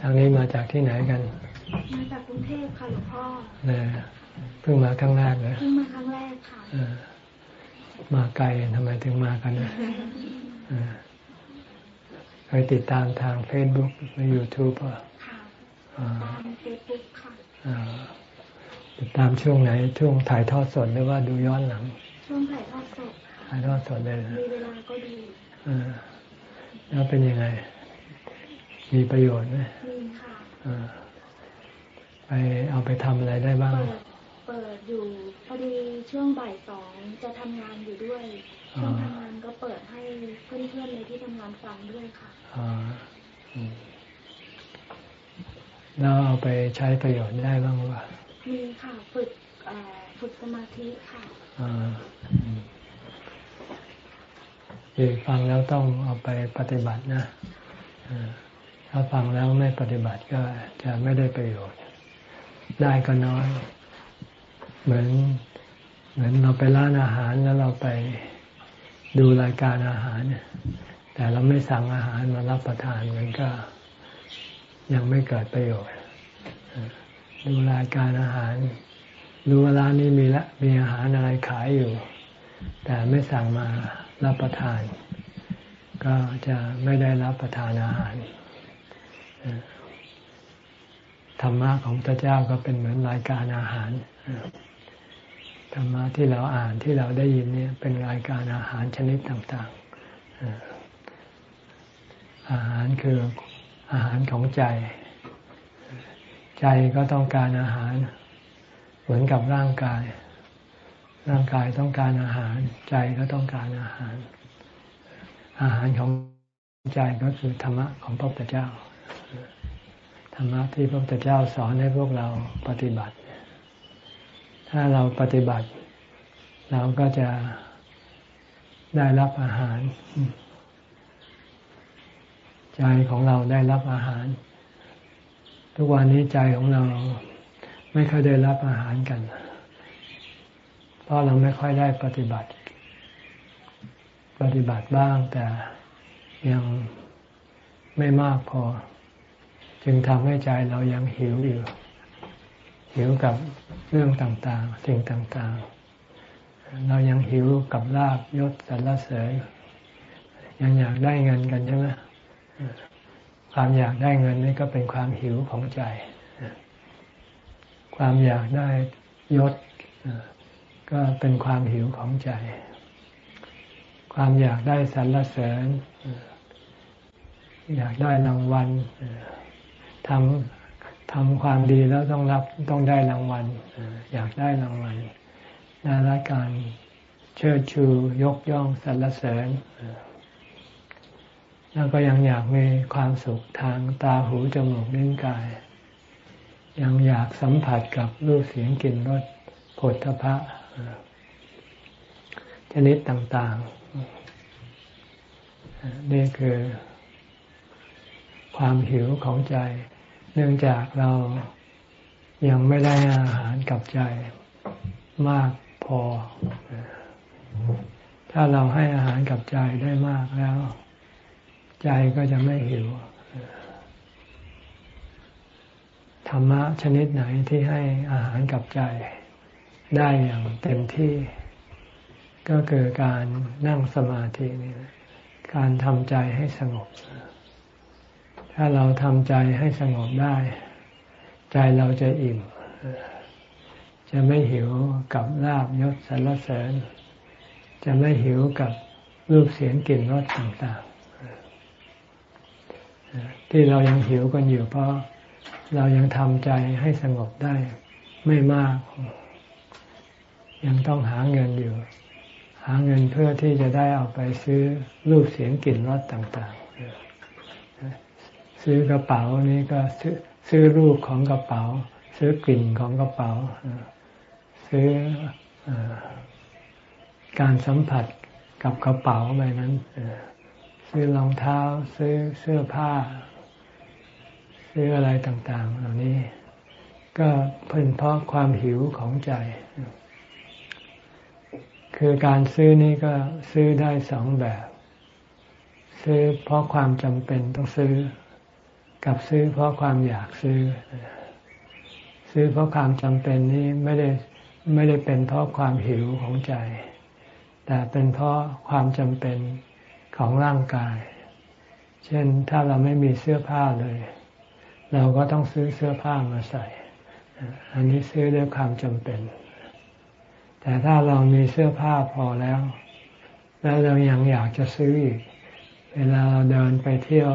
ทางนี้มาจากที่ไหนกัน มาจากกรุงเทพค่ะหลวงพ่อเนี่ยเพิ่งมาครั้งแรกเลยเพิ่งมาครั้งแรกค่ะเออมาไกลทำไมถึงมากันเนี่ยเออเคยติดตามทาง Facebook หรือ YouTube อะค่ะอ่าตามเฟซบุ๊กค่ะอ่าติดตามช่วงไหน ช่วงถ่ายทอดสดหรือว่าดูย้อนหลัง ช่วงถ่ายทอดสดค่ะถ่ายทอดสดเลยนะมีเวลาก็ดูเออแล้วเป็นยังไง มีประโยชน์ไหมมีค่ะเออไปเอาไปทำอะไรได้บ้างเปิดเปิดอยู่พอดีช่วงบ่ายสองจะทำงานอยู่ด้วยช่วงทำงานก็เปิดให้เพื่อนๆในที่ทำงานฟังด้วยค่ะอ่าอืมแล้วเอาไปใช้ประโยชน์ได้บ้างวะมีค่ะฝึกเอ่อฝึกสมาธิค่ะอ่าอืมดีฟังแล้วต้องเอาไปปฏิบัตินะอ่า ถ้าฟังแล้วไม่ปฏิบัติก็จะไม่ได้ประโยชน์ ได้ก็น้อย เหมือน เหมือนเราไปร้านอาหารแล้วเราไปดูรายการอาหารเนี่ยแต่เราไม่สั่งอาหารมารับประทานมันก็ยังไม่เกิดประโยชน์ ดูรายการอาหาร รู้ว่าร้านนี้มีละมีอาหารอะไรขายอยู่ แต่ไม่สั่งมารับประทาน ก็จะไม่ได้รับประทานอาหาร ธรรมะของพระเจ้าก็เป็นเหมือนรายการอาหารธรรมะที่เราอ่านที่เราได้ยินเนี่ย เป็นรายการอาหารชนิดต่างๆ อาหารคืออาหารของใจ ใจก็ต้องการอาหาร เหมือนกับร่างกาย ร่างกายต้องการอาหาร ใจก็ต้องการอาหาร อาหารของใจก็คือธรรมะของพระพุทธเจ้า ธรรมะที่พระพุทธเจ้าสอนให้พวกเราปฏิบัติ ถ้าเราปฏิบัติ เราก็จะได้รับอาหาร ใจของเราได้รับอาหาร ทุกวันนี้ใจของเราไม่ค่อยได้รับอาหารกัน เพราะเราไม่ค่อยได้ปฏิบัติ ปฏิบัติบ้างแต่ยังไม่มากพอ จึงทำให้ใจเรายังหิวอยู่ หิวกับเรื่องต่างๆ สิ่งต่างๆ เรายังหิวกับลาบยศสรรเสริญยังอยากได้เงินกันใช่ไหมความอยากได้เงินนี่ก็เป็นความหิวของใจ ความอยากได้ยศก็เป็นความหิวของใจ ความอยากได้สรรเสริญ อยากได้รางวัล ทำทำความดีแล้วต้องรับต้องได้รางวัลอยากได้รางวัลได้รับการเชิดชูยกย่องสรรเสริญแล้วก็ยังอยากมีความสุขทางตาหูจมูกลิ้นกาย ยังอยากสัมผัสกับรูปเสียงกลิ่นรสผลทพะชนิดต่าง ๆ นี่คือความหิวของใจ เนื่องจากเรายังไม่ได้อาหารกับใจมากพอ ถ้าเราให้อาหารกับใจได้มากแล้ว ใจก็จะไม่หิว ธรรมะชนิดไหนที่ให้อาหารกับใจ ได้อย่างเต็มที่ ก็คือการนั่งสมาธินี่การทำใจให้สงบ ถ้าเราทำใจให้สงบได้ ใจเราจะอิ่ม จะไม่หิวกับลาบยศสรรเสริญ จะไม่หิวกับรูปเสียงกลิ่นรสต่างๆ ที่เรายังหิวกันอยู่เพราะเรายังทำใจให้สงบได้ไม่มาก ยังต้องหาเงินอยู่ หาเงินเพื่อที่จะได้เอาไปซื้อรูปเสียงกลิ่นรสต่างๆ ซื้อกระเป๋านี้ก็ซื้อซื้อรูปของกระเป๋า ซื้อกลิ่นของกระเป๋า ซื้ออการสัมผัสกับกระเป๋าไปนั้นซื้อรองเท้า ซื้อเสื้อผ้า ซื้ออะไรต่าง ๆ เหล่านี้ ก็เป็นเพราะความหิวของใจ คือการซื้อนี่ก็ซื้อได้สองแบบ ซื้อเพราะความจำเป็นต้องซื้อ กับซื้อเพราะความอยากซื้อ ซื้อเพราะความจำเป็นนี้ไม่ได้ไม่ได้เป็นเพราะความหิวของใจ แต่เป็นเพราะความจำเป็นของร่างกาย เช่นถ้าเราไม่มีเสื้อผ้าเลย เราก็ต้องซื้อเสื้อผ้ามาใส่ อันนี้ซื้อด้วยความจำเป็น แต่ถ้าเรามีเสื้อผ้าพอแล้ว แล้วเรายังอยากจะซื้ออีก เวลาเราเดินไปเที่ยว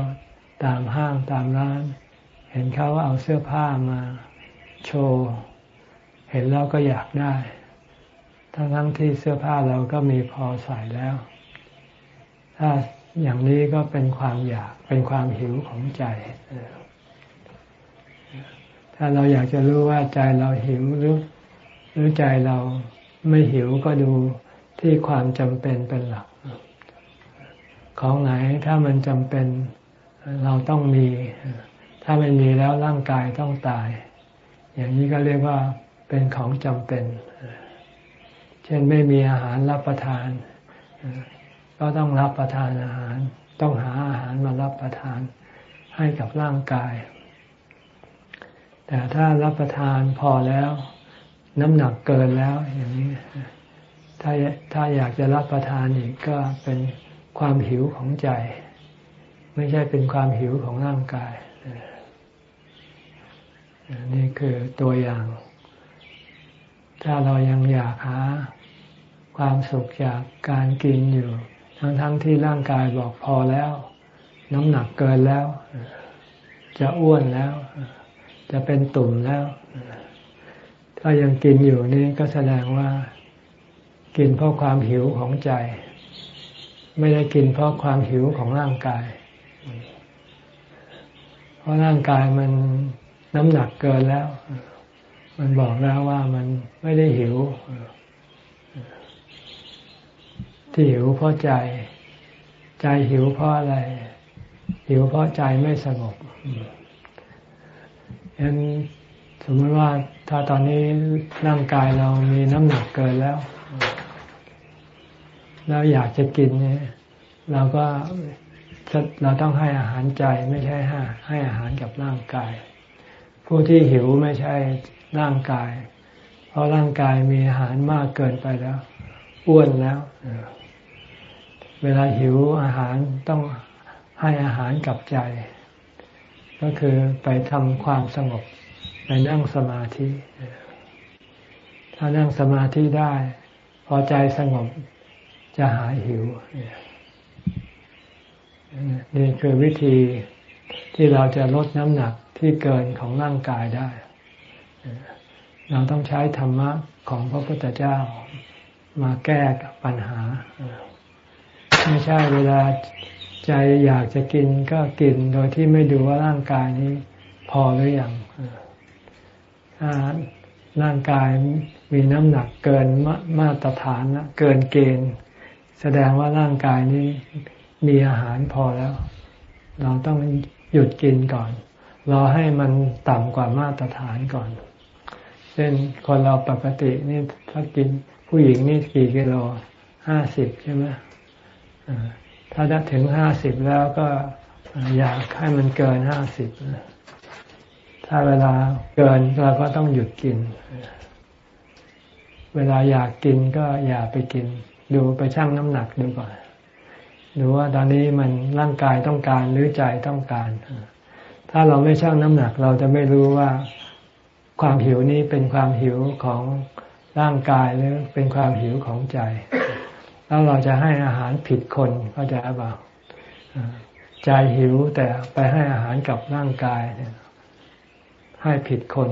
ตามห้างตามร้าน เห็นเขาเอาเสื้อผ้ามาโชว์ เห็นแล้วก็อยากได้ ทั้งทั้งที่เสื้อผ้าเราก็มีพอใส่แล้ว ถ้าอย่างนี้ก็เป็นความอยากเป็นความหิวของใจ ถ้าเราอยากจะรู้ว่าใจเราหิวหรือหรือใจเราไม่หิวก็ดูที่ความจำเป็นเป็นหลัก ของไหนถ้ามันจำเป็น เราต้องมี ถ้าไม่มีแล้วร่างกายต้องตาย อย่างนี้ก็เรียกว่าเป็นของจำเป็น เช่นไม่มีอาหารรับประทาน ก็ต้องรับประทานอาหาร ต้องหาอาหารมารับประทานให้กับร่างกาย แต่ถ้ารับประทานพอแล้ว น้ำหนักเกินแล้วอย่างนี้ ถ้าถ้าอยากจะรับประทานอีกก็เป็นความหิวของใจ ไม่ใช่เป็นความหิวของร่างกาย นี่คือตัวอย่าง ถ้าเรายังอยากหาความสุขจากการกินอยู่ ทั้งๆทที่ร่างกายบอกพอแล้ว น้ำหนักเกินแล้ว จะอ้วนแล้ว จะเป็นตุ่มแล้ว ถ้ายังกินอยู่นี่ก็แสดงว่า กินเพราะความหิวของใจ ไม่ได้กินเพราะความหิวของร่างกาย เพราะร่างกายมันน้ำหนักเกินแล้ว มันบอกแล้วว่ามันไม่ได้หิว ที่หิวเพราะใจ ใจหิวเพราะอะไร หิวเพราะใจไม่สงบฉะนั้นสมมติว่าถ้าตอนนี้ร่างกายเรามีน้ำหนักเกินแล้ว เราอยากจะกินเนี่ย เราก็ เราต้องให้อาหารใจไม่ใช่ให้ให้อาหารกับร่างกาย ผู้ที่หิวไม่ใช่ร่างกาย เพราะร่างกายมีอาหารมากเกินไปแล้ว อ้วนแล้ว เวลาหิวอาหารต้องให้อาหารกับใจ ก็คือไปทำความสงบไปนั่งสมาธิ ถ้านั่งสมาธิได้ พอใจสงบจะหายหิวเนี่ย นี่คือวิธีที่เราจะลดน้ำหนักที่เกินของร่างกายได้ เราต้องใช้ธรรมะของพระพุทธเจ้ามาแก้ปัญหา ไม่ใช่เวลาใจอยากจะกินก็กินโดยที่ไม่ดูว่าร่างกายนี้พอหรืออยังถ้าร่างกายมีน้ำหนักเกินมาตรฐานเกินเกณฑ์ แสดงว่าร่างกายนี้ มีอาหารพอแล้ว เราต้องหยุดกินก่อนรอให้มันต่ำกว่ามาตรฐานก่อน เช่นคนเราปกตินี่ถ้ากินผู้หญิงนี่กี่กิโลห้าสิบใช่ไหมถ้าได้ถึงห้าสิบแล้วก็อยากให้มันเกินห้าสิบถ้าเวลาเกินเราก็ต้องหยุดกิน เวลาอยากกินก็อย่าไปกิน ดูไปชั่งน้ำหนักดูก่อน ดูว่าตอนนี้มันร่างกายต้องการหรือใจต้องการ ถ้าเราไม่ชั่งน้ำหนักเราจะไม่รู้ว่าความหิวนี้เป็นความหิวของร่างกายหรือเป็นความหิวของใจ แล้วเราจะให้อาหารผิดคนเข้าใจเปล่าใจหิวแต่ไปให้อาหารกับร่างกายให้ผิดคน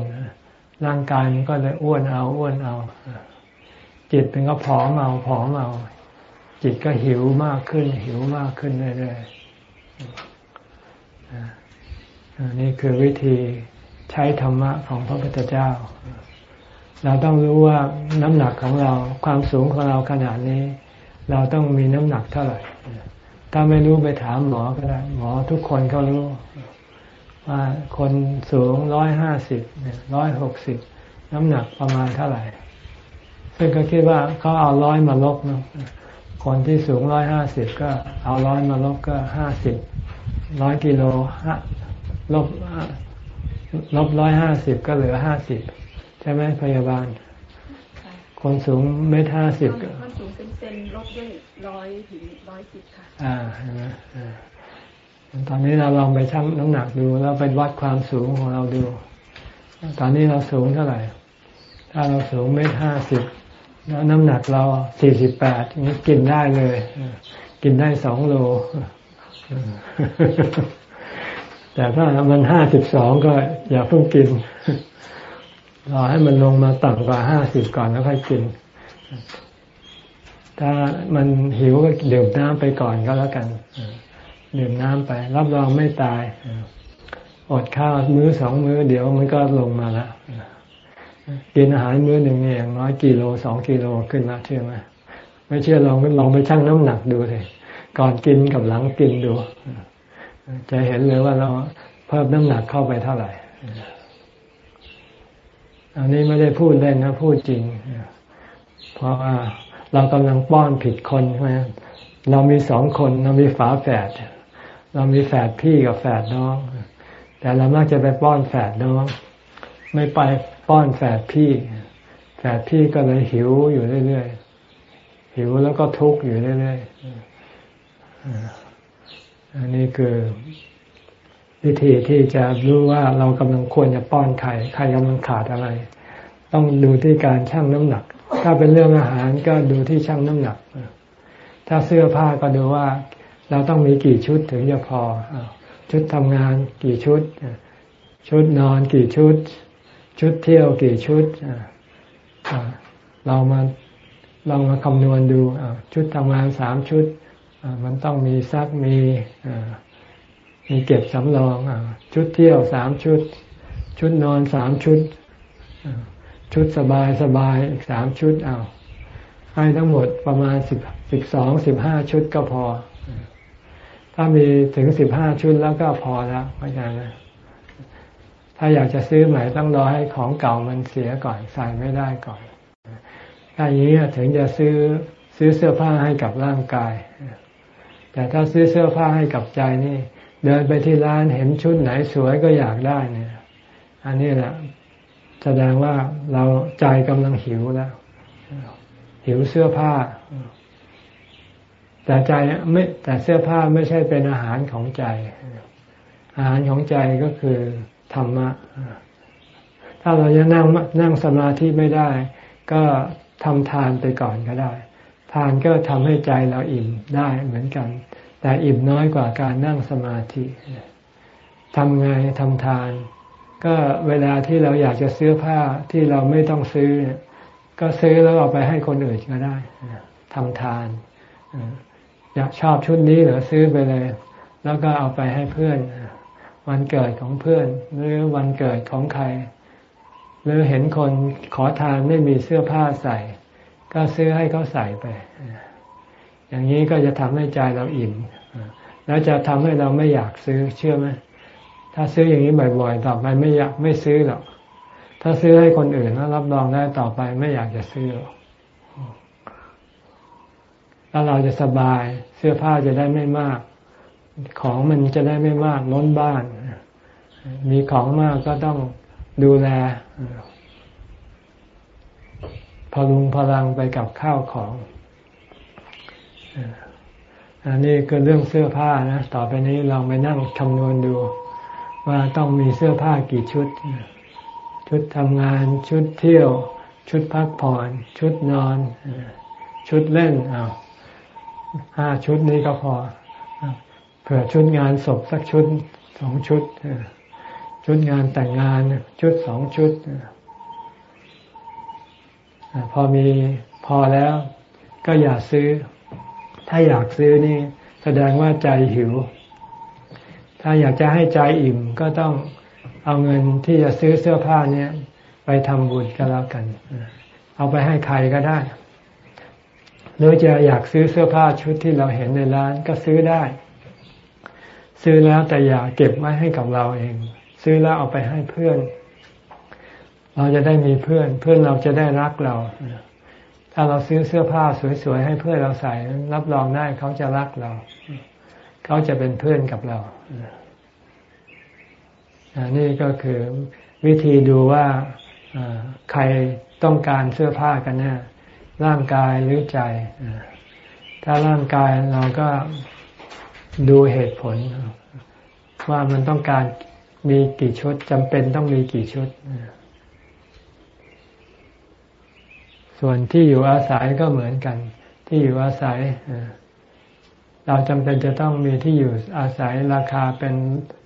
ร่างกายมันก็เลยอ้วนเอาอ้วนเอา จิตเป็นก็ผอมเอาผอมเอา จิตก็หิวมากขึ้น หิวมากขึ้นเรื่อยๆนี่คือวิธีใช้ธรรมะของพระพุทธเจ้า เราต้องรู้ว่าน้ำหนักของเราความสูงของเราขนาดนี้ เราต้องมีน้ำหนักเท่าไหร่ ถ้าไม่รู้ไปถามหมอก็ได้ หมอทุกคนเขารู้ ว่าคนสูงร้อยห้าสิบร้อยหกสิบน้ำหนักประมาณเท่าไหร่ ซึ่งก็คิดว่าเขาเอาร้อยมาลบเนาะ คนที่สูงร้อยห้าสิบก็เอาร้อยมาลบก็ห้าสิบร้อยกิโลลบลบร้อยห้าสิบก็เหลือห้าสิบใช่ไหมพยาบาล คนสูงเมตรห้าสิบคนสูงเป็นเซนลบด้วยร้อยถึงร้อยสิบค่ะ อ่าใช่ไหมตอนนี้เราลองไปชั่งน้ำหนักดูแล้วไปวัดความสูงของเราดู ตอนนี้เราสูงเท่าไหร่ ถ้าเราสูงเมตรห้าสิบ แล้วน้ำหนักเราสี่สิบแปดนี้กินได้เลย กินได้สองโล แต่ถ้ามันห้าสิบสองก็อย่าเพิ่งกินรอให้มันลงมาต่ำกว่าห้าสิบก่อนแล้วค่อยกิน ถ้ามันหิวก็ดื่มน้ำไปก่อนก็แล้วกันดื่มน้ำไป รับรองไม่ตาย อดข้าวมื้อสองมื้อเดี๋ยวมันก็ลงมาแล้ว กินอาหารมื้อหนึ่งเนี่ยอย่างน้อยกิโลสองกิโลขึ้นมาเชื่อไหมไม่เชื่อลองลองไปชั่งน้ำหนักดูเลยก่อนกินกับหลังกินดู จะเห็นเลยว่าเราเพิ่มน้ำหนักเข้าไปเท่าไหร่อันนี้ไม่ได้พูดเล่นนะพูดจริง เพราะว่าเรากำลังป้อนผิดคนใช่ไหมเรามีสองคนเรามีฝาแฝดเรามีแฝดพี่กับแฝดน้อง แต่เรามักจะไปป้อนแฝดน้อง ไม่ไป ป้อนแฝดพี่ แฝดพี่ก็เลยหิวอยู่เรื่อยๆ หิวแล้วก็ทุกข์อยู่เรื่อยๆ อันนี้คือวิธีที่จะรู้ว่าเรากำลังควรจะป้อนใครใครกำลังขาดอะไร ต้องดูที่การชั่งน้ำหนัก ถ้าเป็นเรื่องอาหารก็ดูที่ชั่งน้ำหนัก ถ้าเสื้อผ้าก็ดูว่า เราต้องมีกี่ชุดถึงจะพอ ชุดทำงานกี่ชุด ชุดนอนกี่ชุด ชุดเที่ยวกี่ชุดเรามาลองมาคำนวณดูชุดทำงานสามชุดมันต้องมีซักมีมีเก็บสำรองชุดเที่ยวสามชุด ชุดนอนสามชุด ชุดสบายสบายอีกสามชุดเอาให้ทั้งหมดประมาณสิบสิบสองสิบห้าชุดก็พอ ถ้ามีถึงสิบห้าชุดแล้วก็พอแล้วเข้าใจไหม ถ้าอยากจะซื้อใหม่ต้องรอให้ของเก่ามันเสียก่อนใส่ไม่ได้ก่อนถ้าอย่างนี้ถึงจะซื้อซื้อเสื้อผ้าให้กับร่างกาย แต่ถ้าซื้อเสื้อผ้าให้กับใจนี่ เดินไปที่ร้านเห็นชุดไหนสวยก็อยากได้เนี่ย อันนี้แหละแสดงว่าเราใจกำลังหิวแล้วหิวเสื้อผ้า แต่ใจไม่แต่เสื้อผ้าไม่ใช่เป็นอาหารของใจ อาหารของใจก็คือ ธรรมะ ถ้าเราจะนั่งนั่งสมาธิไม่ได้ ก็ทำทานไปก่อนก็ได้ ทานก็ทำให้ใจเราอิ่มได้เหมือนกัน แต่อิ่มน้อยกว่าการนั่งสมาธิทำไงทำทาน ก็เวลาที่เราอยากจะซื้อผ้าที่เราไม่ต้องซื้อ ก็ซื้อแล้วเอาไปให้คนอื่นก็ได้ทำทานอยากชอบชุดนี้เหรอซื้อไปเลย แล้วก็เอาไปให้เพื่อน วันเกิดของเพื่อน หรือวันเกิดของใคร หรือเห็นคนขอทานไม่มีเสื้อผ้าใส่ ก็ซื้อให้เขาใส่ไป อย่างนี้ก็จะทำให้ใจเราอิ่มแล้วจะทำให้เราไม่อยากซื้อเชื่อไหมถ้าซื้ออย่างนี้บ่อยๆต่อไปไม่อยากไม่ซื้อหรอกถ้าซื้อให้คนอื่นแล้วรับรองได้ต่อไปไม่อยากจะซื้อหรอกแล้วเราจะสบายเสื้อผ้าจะได้ไม่มาก ของมันจะได้ไม่มากล้นบ้าน มีของมากก็ต้องดูแลพลุงพลังไปกับข้าวของอันนี้คือเรื่องเสื้อผ้านะ ต่อไปนี้ลองไปนั่งคำนวณดู ว่าต้องมีเสื้อผ้ากี่ชุด ชุดทำงาน ชุดเที่ยว ชุดพักผ่อน ชุดนอน ชุดเล่นอ้าวห้าชุดนี้ก็พอเผื่อชุดงานศพสักชุดสองชุด ชุดงานแต่งงานชุดสองชุดพอมีพอแล้ว ก็อย่าซื้อ ถ้าอยากซื้อนี่ แสดงว่าใจหิว ถ้าอยากจะให้ใจอิ่มก็ต้องเอาเงินที่จะซื้อเสื้อผ้าเนี่ย ไปทำบุญก็แล้วกัน เอาไปให้ใครก็ได้หรือจะอยากซื้อเสื้อผ้าชุดที่เราเห็นในร้านก็ซื้อได้ ซื้อแล้วแต่อย่าเก็บไว้ให้กับเราเอง ซื้อแล้วเอาไปให้เพื่อน เราจะได้มีเพื่อน เพื่อนเราจะได้รักเรา ถ้าเราซื้อเสื้อผ้าสวยๆให้เพื่อนเราใส่ รับรองได้เขาจะรักเรา เขาจะเป็นเพื่อนกับเรานี่ก็คือวิธีดูว่าใครต้องการเสื้อผ้ากันแน่ร่างกายหรือใจ ถ้าร่างกายเราก็ดูเหตุผล ว่ามันต้องการ มีกี่ชุดจำเป็นต้องมีกี่ชุด ส่วนที่อยู่อาศัยก็เหมือนกัน ที่อยู่อาศัยเราจำเป็นจะต้องมีที่อยู่อาศัยราคาเป็น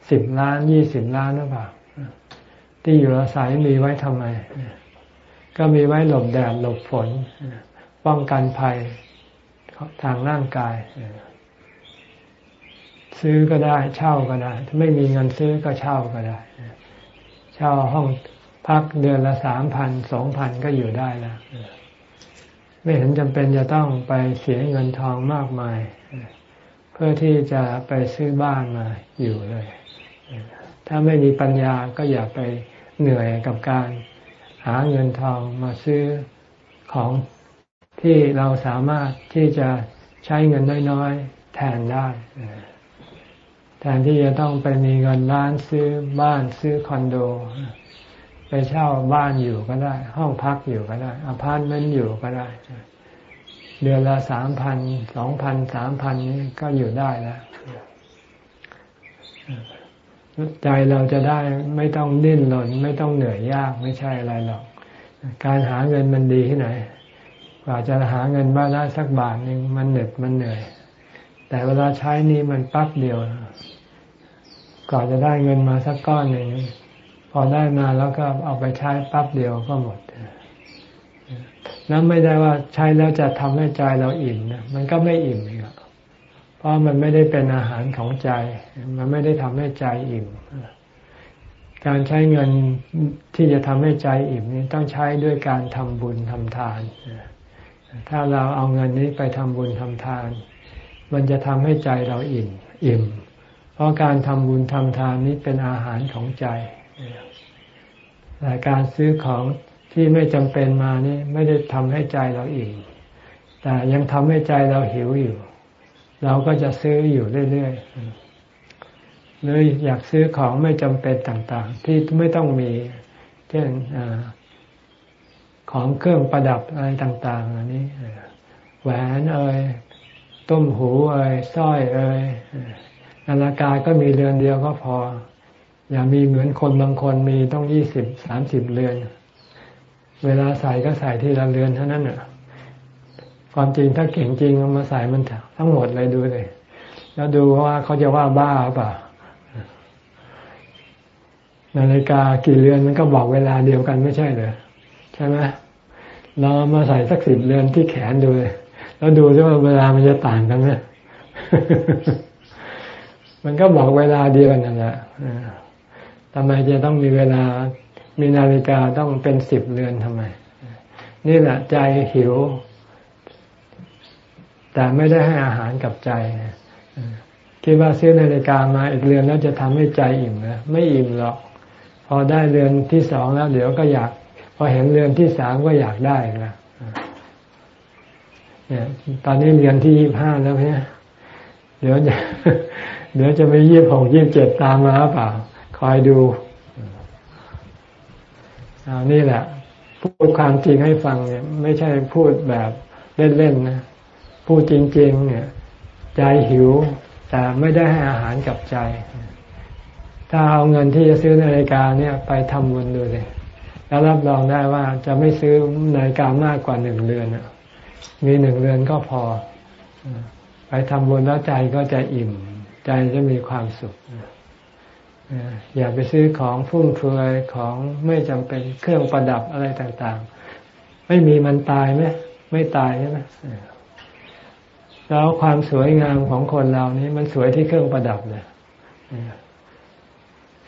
สิบล้านยี่สิบล้านหรือเปล่าที่อยู่อาศัยมีไว้ทำไม ก็มีไว้หลบแดดหลบฝน ป้องกันภัยทางร่างกาย ซื้อก็ได้เช่าก็ได้ถ้าไม่มีเงินซื้อก็เช่าก็ได้ เช่าห้องพักเดือนละสามพันสองพันก็อยู่ได้แล้วไม่เห็นจำเป็นจะต้องไปเสียเงินทองมากมาย เพื่อที่จะไปซื้อบ้านมาอยู่เลย ถ้าไม่มีปัญญาก็อย่าไปเหนื่อยกับการหาเงินทองมาซื้อของที่เราสามารถที่จะใช้เงินน้อยๆแทนได้ แทนที่จะต้องไปมีเงินล้านซื้อบ้านซื้อคอนโด ไปเช่าบ้านอยู่ก็ได้ ห้องพักอยู่ก็ได้อพาร์ตเมนต์อยู่ก็ได้ เดือนละสามพันสองพันสามพันนี้ก็อยู่ได้แล้วใจเราจะได้ไม่ต้องดิ้นรนไม่ต้องเหนื่อยยากไม่ใช่อะไรหรอก การหาเงินมันดีที่ไหนกว่าจะหาเงินมาได้สักบาทหนึ่งมันเหน็ดมันเหนื่อย แต่เวลาใช้นี้มันปั๊บเดียว ก่อนจะได้เงินมาสักก้อนหนึ่งพอได้มาแล้วก็เอาไปใช้ปั๊บเดียวก็หมดแล้วไม่ได้ว่าใช้แล้วจะทำให้ใจเราอิ่มนะมันก็ไม่อิ่มอีกเพราะมันไม่ได้เป็นอาหารของใจ มันไม่ได้ทำให้ใจอิ่มการใช้เงินที่จะทำให้ใจอิ่มนี้ต้องใช้ด้วยการทำบุญทำทาน ถ้าเราเอาเงินนี้ไปทำบุญทำทาน มันจะทำให้ใจเราอิ่ม อิ่ม เพราะการทำบุญทำทานนี้เป็นอาหารของใจแต่การซื้อของที่ไม่จำเป็นมานี่ไม่ได้ทำให้ใจเราอิ่ม แต่ยังทำให้ใจเราหิวอยู่ เราก็จะซื้ออยู่เรื่อยๆหรืออยากซื้อของไม่จำเป็นต่างๆ ที่ไม่ต้องมี เช่นของเครื่องประดับอะไรต่าง ๆ อันนี้แหวนเอ่ยต้มหูเอ่ยสร้อยเอ่ย นาฬิกาก็มีเรือนเดียวก็พอ อย่ามีเหมือนคนบางคนมีต้องยี่สิบสามสิบเรือน เวลาใส่ก็ใส่ที่ละเรือนเท่านั้นน่ะความจริงถ้าเก่งจริงเอามาใส่มันทั้งหมดเลยดูเลย แล้วดูว่าเขาจะว่าบ้าเปล่านาฬิกากี่เรือนมันก็บอกเวลาเดียวกันไม่ใช่เหรอใช่ไหมเรามาใส่สักสิบเรือนที่แขนดูเลย แล้วดูด้วยว่าเวลามันจะต่างกันไหม มันก็บอกเวลาเดียวกันนั่นแหละทำไมจะต้องมีเวลา มีนาฬิกาต้องเป็นสิบเรือนทำไม นี่แหละใจหิว แต่ไม่ได้ให้อาหารกับใจคิดว่าซื้อนาฬิกามาอีกเรือนแล้วจะทำให้ใจอิ่มนะไม่อิ่มหรอก พอได้เรือนที่สองแล้ว เดี๋ยวก็อยาก พอเห็นเรือนที่สามก็อยากได้นะเนี่ย ตอนนี้เรียนที่ยี่ห้าแล้วเนี่ยเดี๋ยวจะ เดี๋ยวจะไปยี่หกยี่เจ็ดตามมาหรือเปล่า คอยดูอานี่แหละ พูดความจริงให้ฟังเนี่ย ไม่ใช่พูดแบบเล่นๆนะ พูดจริง ๆ เนี่ย ใจหิว แต่ไม่ได้ให้อาหารกับใจ ถ้าเอาเงินที่จะซื้อนาฬิกาเนี่ย ไปทำบุญดูเลย แล้วรับรองได้ว่าจะไม่ซื้อนาฬิกามากกว่าหนึ่งเรือนมีหนึ่งเรือนก็พอ ไปทำบุญแล้วใจก็จะอิ่ม ใจจะมีความสุข อย่าไปซื้อของฟุ่มเฟือยของไม่จำเป็นเครื่องประดับอะไรต่างๆ ไม่มีมันตายไหมไม่ตายใช่ไหมแล้วความสวยงามของคนเรานี้มันสวยที่เครื่องประดับเลย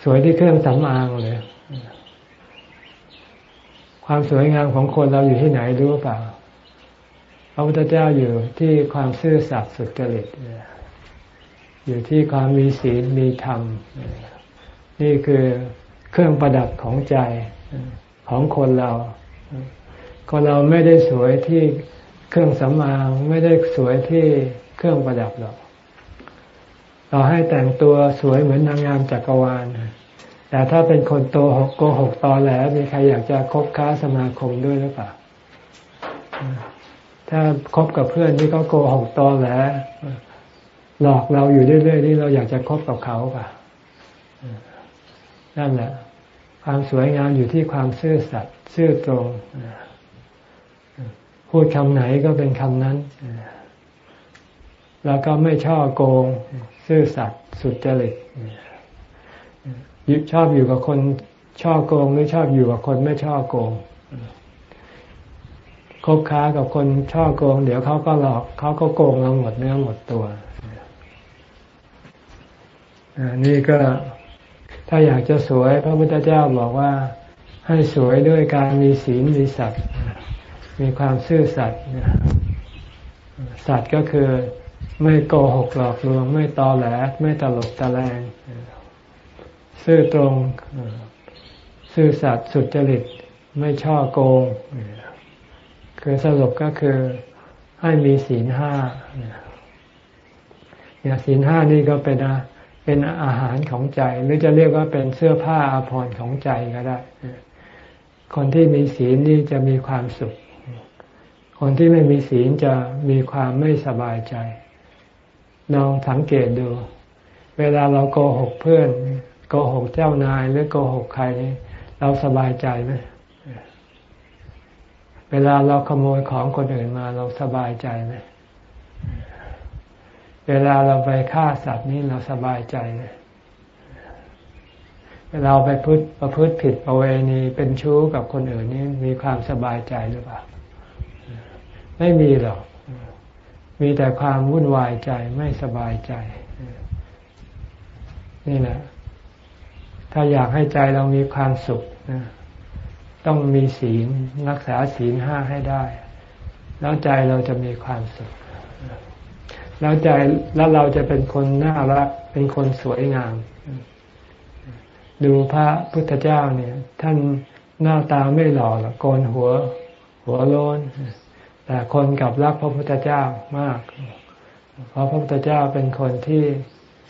สวยที่เครื่องสำอางเลยความสวยงามของคนเราอยู่ที่ไหนรู้เปล่า พระพุทธเจ้าอยู่ที่ความซื่อสัตย์สุจริต อยู่ที่ความมีศีลมีธรรม นี่คือเครื่องประดับของใจของคนเรา คนเราไม่ได้สวยที่เครื่องสำอางไม่ได้สวยที่เครื่องประดับหรอก เราให้แต่งตัวสวยเหมือนนางงามจักรวาล แต่ถ้าเป็นคนโตหกโกหกตอแหลมีใครอยากจะคบค้าสมาคมด้วยหรือเปล่า ถ้าคบกับเพื่อนที่เขาโกหกตอแหล หลอกเราอยู่เรื่อยๆนี่เราอยากจะคบกับเขาป่ะนั่นแหละ ความสวยงามอยู่ที่ความซื่อสัตย์ซื่อตรงพูดคำไหนก็เป็นคำนั้นแล้วก็ไม่ชอบโกง ซื่อสัตย์สุจริตชอบอยู่กับคนชอบโกงหรือชอบอยู่กับคนไม่ชอบโกงคบค้ากับคนชอบโกง เดี๋ยวเขาก็หลอกเขาก็โกงเราหมดเนื้อหมดตัว นี่ก็ถ้าอยากจะสวย พระพุทธเจ้าบอกว่าให้สวยด้วยการมีศีลมีสัตว์มีความซื่อสัตย์สัตย์ก็คือไม่โกหกหลอกลวง ไม่ตอแหลไม่ตลกตะแลงซื่อตรงซื่อสัตย์สุจริต ไม่ช่อโกง คือสรุปก็คือให้มีศีลห้าเนี่ยศีลห้านี่ก็เป็น เป็นอาหารของใจ หรือจะเรียกว่าเป็นเสื้อผ้าอาภรณ์ของใจก็ได้ คนที่มีศีลนี่จะมีความสุข คนที่ไม่มีศีลจะมีความไม่สบายใจลองสังเกตดู เวลาเราโกหกเพื่อนโกหกเจ้านายหรือโกหกใครนี่เราสบายใจไหมเวลาเราขโมยของคนอื่นมาเราสบายใจไหม เวลาเราไปฆ่าสัตว์นี่เราสบายใจไหมเวลาไปพูดประพฤติผิดประเวณีเป็นชู้กับคนอื่นนี่มีความสบายใจหรือเปล่า ไม่มีหรอก มีแต่ความวุ่นวายใจไม่สบายใจ นี่แหละ ถ้าอยากให้ใจเรามีความสุขต้องมีศีลรักษาศีลห้าให้ได้ แล้วใจเราจะมีความสุข แล้วใจแล้วเราจะเป็นคนน่ารักเป็นคนสวยงาม ดูพระพุทธเจ้าเนี่ย ท่านหน้าตาไม่หล่อหรอกโกนหัว หัวโลนแต่คนกลับรักพระพุทธเจ้ามาก เพราะพระพุทธเจ้าเป็นคนที่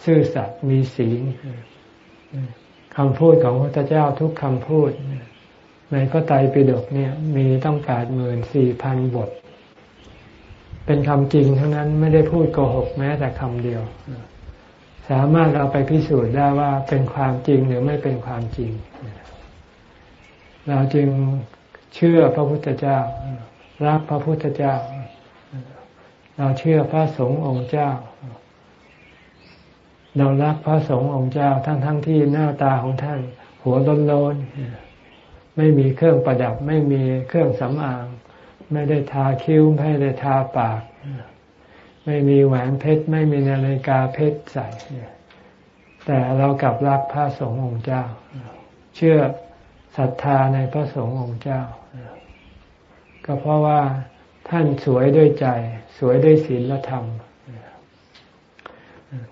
ซื่อสัตย์มีศีลคำพูดของพระพุทธเจ้าทุกคำพูด ในพระไตรปิฎกเนี่ย มีต้องแปดหมื่นสี่พันบท เป็นคำจริงทั้งนั้นไม่ได้พูดโกหกแม้แต่คำเดียว สามารถเอาไปพิสูจน์ได้ว่าเป็นความจริงหรือไม่เป็นความจริง เราจึงเชื่อพระพุทธเจ้า รักพระพุทธเจ้า เราเชื่อพระสงฆ์องค์เจ้า เรารักพระสงฆ์องค์เจ้าทั้งทั้งที่หน้าตาของท่าน หัวโลนๆไม่มีเครื่องประดับ ไม่มีเครื่องสำอาง ไม่ได้ทาคิ้วไม่ได้ทาปาก ไม่มีแหวนเพชรไม่มีนาฬิกาเพชรใส่แต่เรากลับรักพระสงฆ์องค์เจ้า เชื่อศรัทธาในพระสงฆ์องค์เจ้า ก็เพราะว่าท่านสวยด้วยใจ สวยด้วยศีลธรรม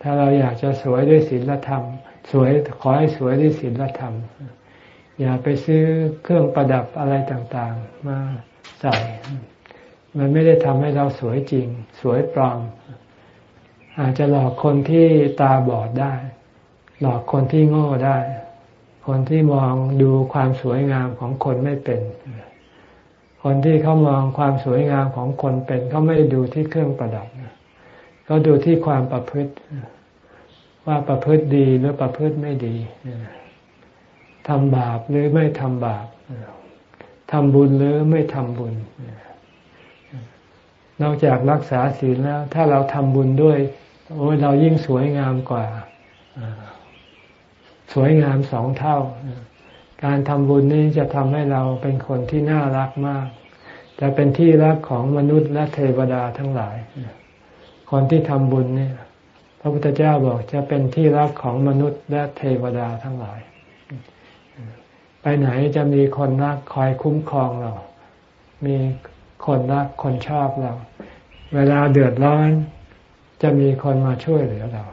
ถ้าเราอยากจะสวยด้วยศีลธรรม สวยขอให้สวยด้วยศีลธรรม อย่าไปซื้อเครื่องประดับอะไรต่าง ๆ มา ใส่ มันไม่ได้ทำให้เราสวยจริง สวยปลอม อาจจะหลอกคนที่ตาบอดได้ หลอกคนที่โง่ได้ คนที่มองดูความสวยงามของคนไม่เป็น คนที่เขามองความสวยงามของคนเป็นเขาไม่ได้ดูที่เครื่องประดับก็ดูที่ความประพฤติ ว่าประพฤติดีหรือประพฤติไม่ดีทำบาปหรือไม่ทำบาป ทำบุญหรือไม่ทำบุญ นอกจากรักษาศีลแล้ว ถ้าเราทำบุญด้วย โอ้ยเรายิ่งสวยงามกว่า สวยงามสองเท่า การทำบุญนี้จะทำให้เราเป็นคนที่น่ารักมาก จะเป็นที่รักของมนุษย์และเทวดาทั้งหลาย คนที่ทำบุญเนี่ย พระพุทธเจ้าบอกจะเป็นที่รักของมนุษย์และเทวดาทั้งหลาย ไปไหนจะมีคนรักคอยคุ้มครองเรา มีคนรักคนชอบเรา เวลาเดือดร้อน จะมีคนมาช่วยเหลือเรา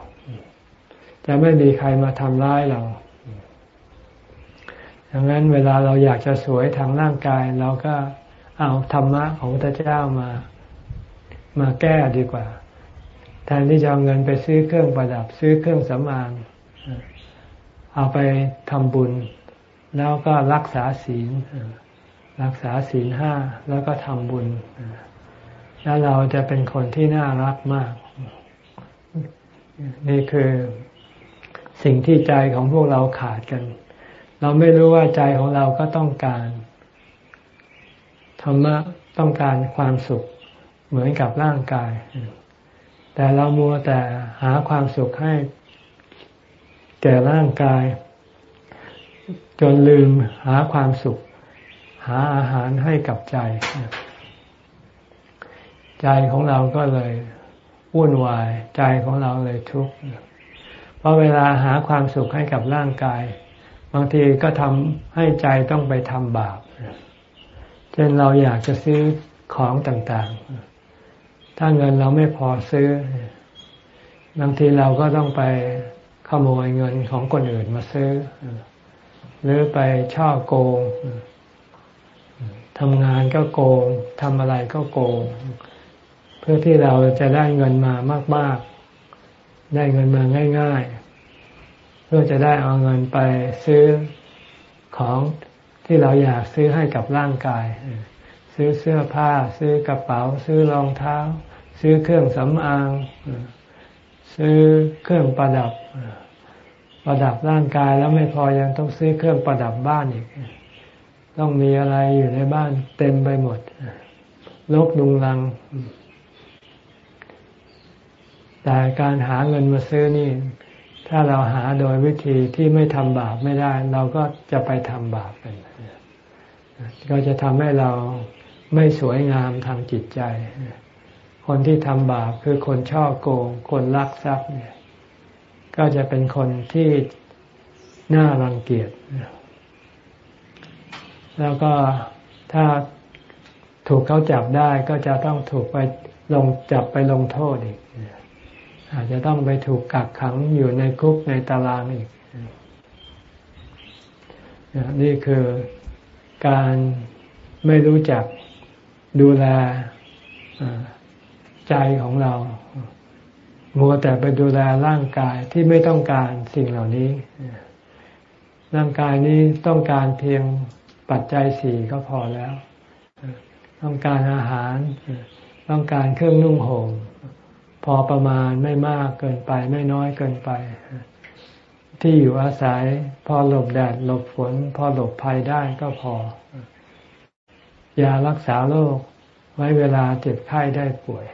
จะไม่มีใครมาทำร้ายเราดังนั้นเวลาเราอยากจะสวยทางร่างกาย เราก็เอาธรรมะของพระเจ้ามา มาแก้ดีกว่า แทนที่จะเอาเงินไปซื้อเครื่องประดับ ซื้อเครื่องสำอางเอาไปทำบุญ แล้วก็รักษาศีล รักษาศีลห้าแล้วก็ทำบุญ แล้วเราจะเป็นคนที่น่ารักมาก นี่คือสิ่งที่ใจของพวกเราขาดกัน เราไม่รู้ว่าใจของเราก็ต้องการธรรมะต้องการความสุขเหมือนกับร่างกาย แต่เรามัวแต่หาความสุขให้แก่ร่างกาย จนลืมหาความสุข หาอาหารให้กับใจ ใจของเราก็เลยวุ่นวาย ใจของเราเลยทุกข์เพราะเวลาหาความสุขให้กับร่างกาย บางทีก็ทำให้ใจต้องไปทำบาปเช่นเราอยากจะซื้อของต่างๆ ถ้าเงินเราไม่พอซื้อ บางทีเราก็ต้องไปขโมยเงินของคนอื่นมาซื้อ หรือไปช่อโกงทำงานก็โกงทำอะไรก็โกง เพื่อที่เราจะได้เงินมามาก ๆ ได้เงินมาง่าย ๆ เพื่อจะได้เอาเงินไปซื้อของที่เราอยากซื้อให้กับร่างกาย ซื้อเสื้อผ้า ซื้อกระเป๋า ซื้อรองเท้า ซื้อเครื่องสำอาง ซื้อเครื่องประดับ ประดับร่างกายแล้วไม่พอยังต้องซื้อเครื่องประดับบ้านอีก ต้องมีอะไรอยู่ในบ้านเต็มไปหมดลกดุงลัง แต่การหาเงินมาซื้อนี่ ถ้าเราหาโดยวิธีที่ไม่ทำบาปไม่ได้ เราก็จะไปทำบาปกันก็จะทำให้เราไม่สวยงามทางจิตใจ คนที่ทำบาปคือคนช่อโกง คนลักทรัพย์เนี่ย ก็จะเป็นคนที่น่ารังเกียจ แล้วก็ถ้าถูกเขาจับได้ก็จะต้องถูกไปลงจับไปลงโทษอีก อาจจะต้องไปถูกกักขังอยู่ในคุกในตารางอีก นี่คือการไม่รู้จักดูแลใจของเรา มัวแต่ไปดูแลร่างกายที่ไม่ต้องการสิ่งเหล่านี้ ร่างกายนี้ต้องการเพียงปัจจัยสี่ก็พอแล้ว ต้องการอาหาร ต้องการเครื่องนุ่งห่มพอประมาณไม่มากเกินไป ไม่น้อยเกินไป ที่อยู่อาศัย พอหลบแดดหลบฝน พอหลบภัยได้ก็พอยารักษาโรคไว้เวลาเจ็บไข้ได้ป่วย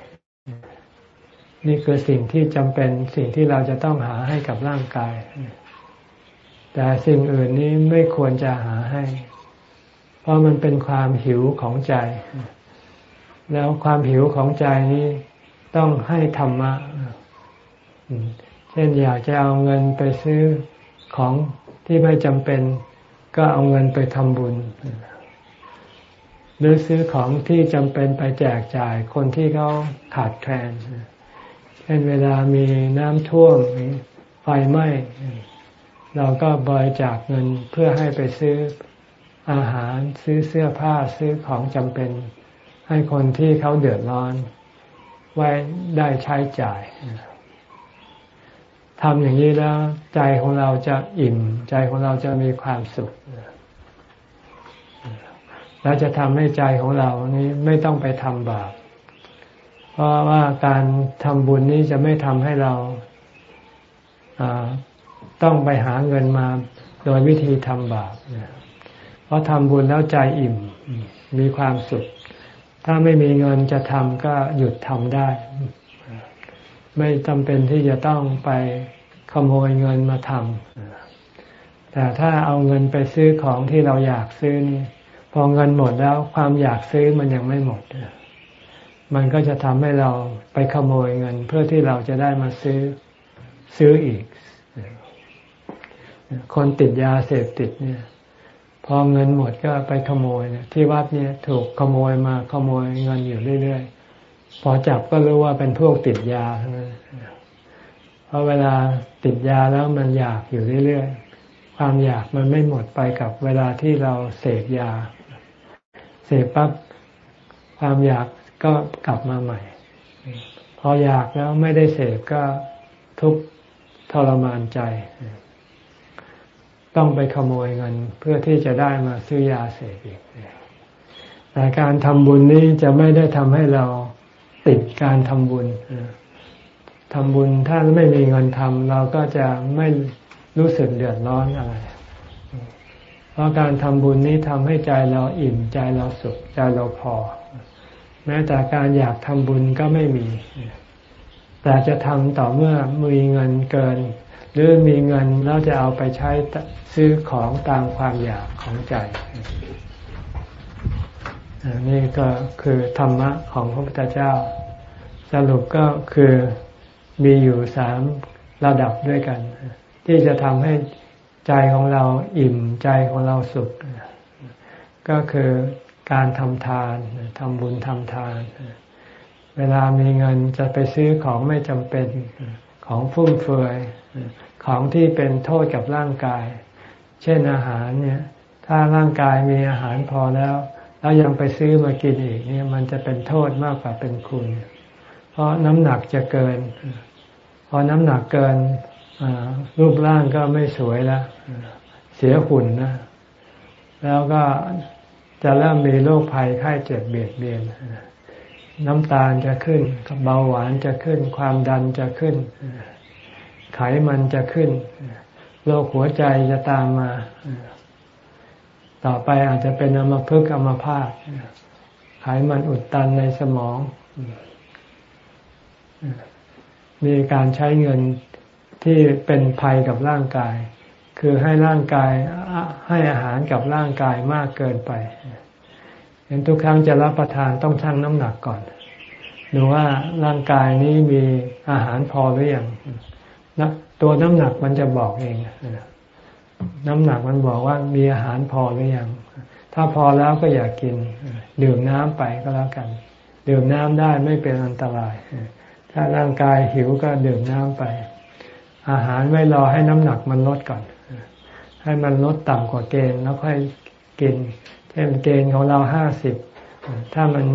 นี่คือสิ่งที่จำเป็นสิ่งที่เราจะต้องหาให้กับร่างกาย แต่สิ่งอื่นนี้ไม่ควรจะหาให้ เพราะมันเป็นความหิวของใจ แล้วความหิวของใจนี้ต้องให้ธรรมะ เช่นอยากจะเอาเงินไปซื้อของที่ไม่จำเป็นก็เอาเงินไปทำบุญ หรือซื้อของที่จำเป็นไปแจกจ่ายคนที่เขาขาดแคลน เช่นเวลามีน้ำท่วมไฟไหม้เราก็บริจาคเงินเพื่อให้ไปซื้ออาหารซื้อเสื้อผ้าซื้อของจำเป็น ให้คนที่เขาเดือดร้อน ไว้ได้ใช้จ่ายทำอย่างนี้แล้ว ใจของเราจะอิ่ม ใจของเราจะมีความสุขแล้วจะทำให้ใจของเรานี้ไม่ต้องไปทำบาป เพราะว่าการทำบุญนี้จะไม่ทำให้เราต้องไปหาเงินมาโดยวิธีทำบาป เพราะทำบุญแล้วใจอิ่มมีความสุข ถ้าไม่มีเงินจะทำก็หยุดทำได้ ไม่จำเป็นที่จะต้องไปขโมยเงินมาทำแต่ถ้าเอาเงินไปซื้อของที่เราอยากซื้อนี่พอเงินหมดแล้วความอยากซื้อมันยังไม่หมด มันก็จะทำให้เราไปขโมยเงิน เพื่อที่เราจะได้มาซื้อซื้ออีก คนติดยาเสพติดเนี่ย พอเงินหมดก็ไปขโมยเนี่ยที่วัดเนี่ยถูกขโมยมาขโมยเงินอยู่เรื่อยๆพอจับก็รู้ว่าเป็นพวกติดยาทั้งนั้นเพราะเวลาติดยาแล้วมันอยากอยู่เรื่อยๆความอยากมันไม่หมดไปกับเวลาที่เราเสพยา เสพปั๊บความอยาก ก็กลับมาใหม่ พออยากแล้วไม่ได้เสพก็ทุกทรมานใจ ต้องไปขโมยเงินเพื่อที่จะได้มาซื้อยาเสพอีกแต่การทำบุญนี้จะไม่ได้ทำให้เราติดการทำบุญทำบุญถ้าไม่มีเงินทำเราก็จะไม่รู้สึกเดือดร้อนอะไร เพราะการทำบุญนี้ทำให้ใจเราอิ่มใจเราสุขใจเราพอ แม้แต่การอยากทำบุญก็ไม่มี แต่จะทำต่อเมื่อมีเงินเกิน หรือมีเงินแล้วจะเอาไปใช้ซื้อของตามความอยากของใจนี่ก็คือธรรมะของพระพุทธเจ้า สรุปก็คือมีอยู่สามระดับด้วยกัน ที่จะทำให้ใจของเราอิ่มใจของเราสุข ก็คือ การทำทานทำบุญทำทาน เวลามีเงินจะไปซื้อของไม่จำเป็นของฟุ่มเฟือยของที่เป็นโทษกับร่างกาย เช่นอาหารเนี่ย ถ้าร่างกายมีอาหารพอแล้ว แล้วยังไปซื้อมากินอีกเนี่ยมันจะเป็นโทษมากกว่าเป็นคุณ เพราะน้ำหนักจะเกิน พอน้ำหนักเกินรูปร่างก็ไม่สวยแล้วเสียหุ่นนะ แล้วก็ จะเริ่มมีโรคภัยไข้เจ็บเบียดเบียน น้ำตาลจะขึ้นเบาหวานจะขึ้น ความดันจะขึ้น ไขมันจะขึ้น โรคหัวใจจะตามมา ต่อไปอาจจะเป็นอมพึกอมภาพไขมันอุดตันในสมอง มีการใช้เงินที่เป็นภัยกับร่างกาย คือให้ร่างกายให้อาหารกับร่างกายมากเกินไปเห็นทุกครั้งจะรับประทานต้องชั่งน้ำหนักก่อน ดูว่าร่างกายนี้มีอาหารพอหรือยังตัวน้ำหนักมันจะบอกเองน้ำหนักมันบอกว่ามีอาหารพอหรือยัง ถ้าพอแล้วก็อย่ากกิน ดื่มน้ำไปก็แล้วกัน ดื่มน้ำได้ไม่เป็นอันตราย ถ้าร่างกายหิวก็ดื่มน้ำไป อาหารไม่รอให้น้ำหนักมันลดก่อน ให้มันลดต่ำกว่าเกณฑ์แล้วค่อยกินเช่นเกณฑ์ของเราห้าสิบถ้ามัน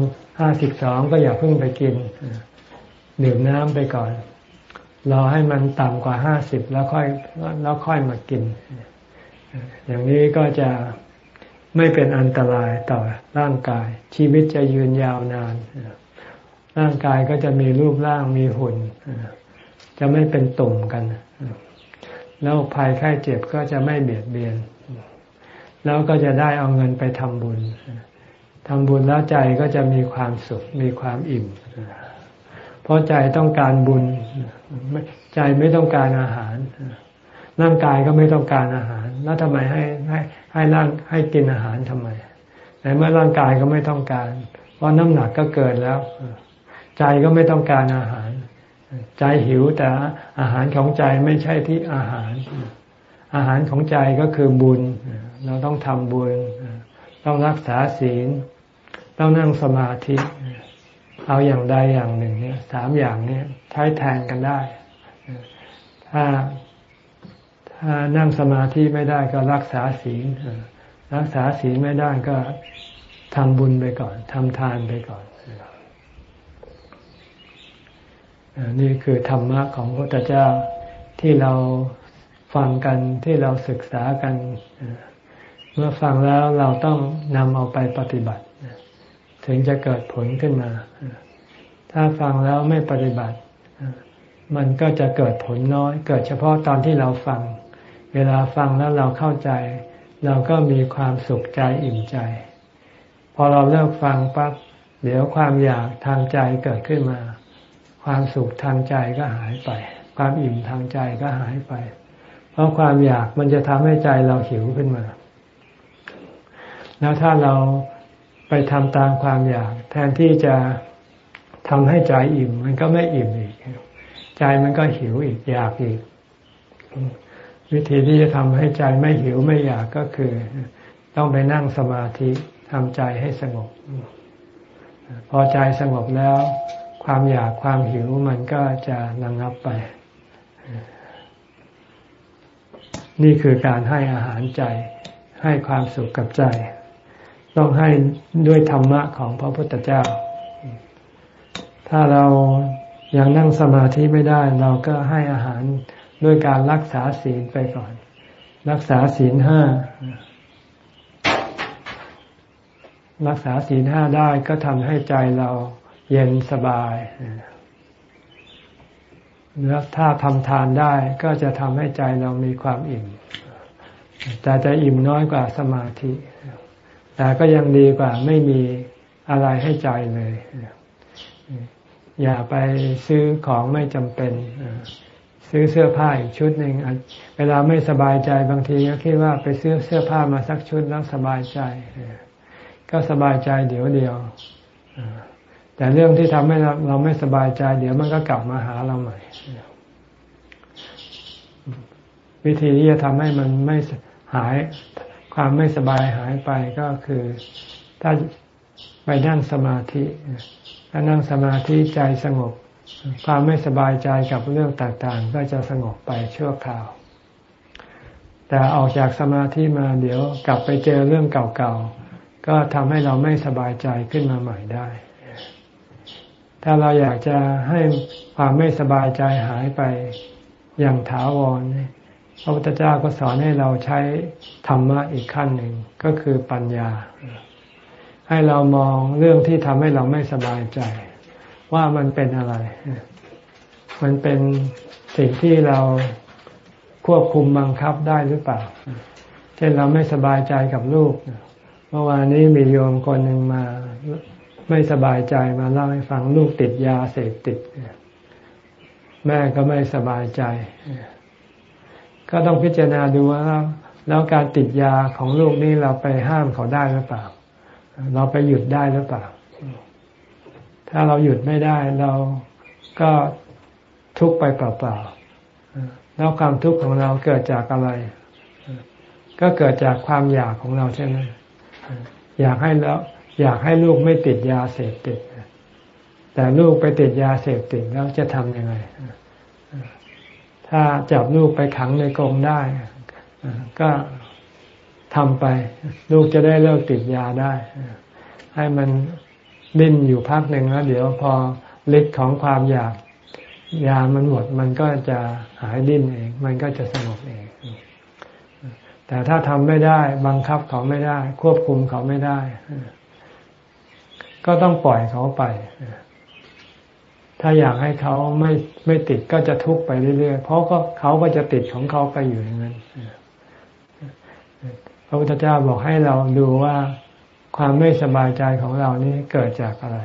ห้าสิบสองก็อย่าเพิ่งไปกินดื่มน้ำไปก่อนรอให้มันต่ำกว่าห้าสิบแล้วค่อยแล้วค่อยมากิน อย่างนี้ก็จะไม่เป็นอันตรายต่อร่างกาย ชีวิตจะยืนยาวนาน ร่างกายก็จะมีรูปร่างมีหุ่น จะไม่เป็นตุ่มกัน แล้วภัยไข้เจ็บก็จะไม่เบียดเบียน แล้วก็จะได้เอาเงินไปทำบุญทำบุญแล้วใจก็จะมีความสุขมีความอิ่ม เพราะใจต้องการบุญ ใจไม่ต้องการอาหาร ร่างกายก็ไม่ต้องการอาหาร แล้วทำไมให้ให้ให้ร่างให้กินอาหารทำไมแต่เมื่อร่างกายก็ไม่ต้องการ เพราะน้ำหนักก็เกินแล้ว ใจก็ไม่ต้องการอาหาร ใจหิวแต่อาหารของใจไม่ใช่ที่อาหาร อาหารของใจก็คือบุญ เราต้องทำบุญ ต้องรักษาศีล ต้องนั่งสมาธิ เอาอย่างใดอย่างหนึ่งเนี่ยสามอย่างเนี้ใช้แทนกันได้ ถ้าถ้านั่งสมาธิไม่ได้ก็รักษาศีลรักษาศีลไม่ได้ก็ทำบุญไปก่อนทำทานไปก่อน นี่คือธรรมะของพระพุทธเจ้าที่เราฟังกันที่เราศึกษากัน เมื่อฟังแล้วเราต้องนำเอาไปปฏิบัติ ถึงจะเกิดผลขึ้นมา ถ้าฟังแล้วไม่ปฏิบัติ มันก็จะเกิดผลน้อย เกิดเฉพาะตอนที่เราฟัง เวลาฟังแล้วเราเข้าใจ เราก็มีความสุขใจอิ่มใจ พอเราเลิกฟังปั๊บเดี๋ยวความอยากทางใจเกิดขึ้นมา ความสุขทางใจก็หายไป ความอิ่มทางใจก็หายไป เพราะความอยากมันจะทำให้ใจเราหิวขึ้นมา แล้วถ้าเราไปทำตามความอยาก แทนที่จะทำให้ใจอิ่ม มันก็ไม่อิ่มอีก ใจมันก็หิวอีกอยากอีก วิธีที่จะทำให้ใจไม่หิวไม่อยากก็คือ ต้องไปนั่งสมาธิทำใจให้สงบ พอใจสงบแล้ว ความอยากความหิวมันก็จะระงับไป นี่คือการให้อาหารใจ ให้ความสุขกับใจ ต้องให้ด้วยธรรมะของพระพุทธเจ้า ถ้าเรายังนั่งสมาธิไม่ได้ เราก็ให้อาหารด้วยการรักษาศีลไปก่อน รักษาศีลห้ารักษาศีลห้าได้ก็ทำให้ใจเรา เย็นสบายแล้วถ้าทำทานได้ก็จะทำให้ใจเรามีความอิ่ม แต่จะอิ่มน้อยกว่าสมาธิ แต่ก็ยังดีกว่าไม่มีอะไรให้ใจเลย อย่าไปซื้อของไม่จำเป็น ซื้อเสื้อผ้าอีกชุดหนึ่งเวลาไม่สบายใจบางทีก็คิดว่าไปซื้อเสื้อผ้ามาสักชุดแล้วสบายใจ ก็สบายใจเดี๋ยวเดียว แต่เรื่องที่ทำให้เราเราไม่สบายใจ เดี๋ยวมันก็กลับมาหาเราใหม่ วิธีที่จะทำให้มันไม่หายความไม่สบายหายไปก็คือ ถ้าไปนั่งสมาธิถ้านั่งสมาธิใจสงบ ความไม่สบายใจกับเรื่องต่างๆ ก็จะสงบไปชั่วคราว แต่ออกจากสมาธิมาเดี๋ยวกลับไปเจอเรื่องเก่าๆก็ทำให้เราไม่สบายใจขึ้นมาใหม่ได้ ถ้าเราอยากจะให้ความไม่สบายใจหายไปอย่างถาวรพระพุทธเจ้าก็สอนให้เราใช้ธรรมะอีกขั้นหนึ่งก็คือปัญญา ให้เรามองเรื่องที่ทำให้เราไม่สบายใจ ว่ามันเป็นอะไร มันเป็นสิ่งที่เราควบคุมบังคับได้หรือเปล่า เช่นเราไม่สบายใจกับลูก เมื่อวานนี้มีโยมคนหนึ่งมา ไม่สบายใจมาเล่าให้ฟังลูกติดยาเสพติด แม่ก็ไม่สบายใจ ก็ต้องพิจารณาดูว่า แล้วการติดยาของลูกนี่เราไปห้ามเขาได้หรือเปล่า เราไปหยุดได้หรือเปล่า ถ้าเราหยุดไม่ได้เราก็ทุกไปเปล่าๆแล้วความทุกข์ของเราเกิดจากอะไร ก็เกิดจากความอยากของเราใช่ไหมอยากให้แล้ว อยากให้ลูกไม่ติดยาเสพติด แต่ลูกไปติดยาเสพติดแล้วจะทำยังไง ถ้าจับลูกไปขังในกรงได้ ก็ทำไป ลูกจะได้เลิกติดยาได้ ให้มันดิ้นอยู่พักหนึ่งแล้ว เดี๋ยวพอฤทธิ์ของความอยากยามันหมดมันก็จะหายดิ้นเอง มันก็จะสงบเอง แต่ถ้าทำไม่ได้ บังคับเขาไม่ได้ ควบคุมเขาไม่ได้ ก็ต้องปล่อยเขาไป ถ้าอยากให้เขาไม่ไม่ติดก็จะทุกข์ไปเรื่อยๆ เพราะก็เขาก็จะติดของเขาไปอยู่อย่างนั้นพระพุทธเจ้าบอกให้เราดูว่าความไม่สบายใจของเรานี่เกิดจากอะไร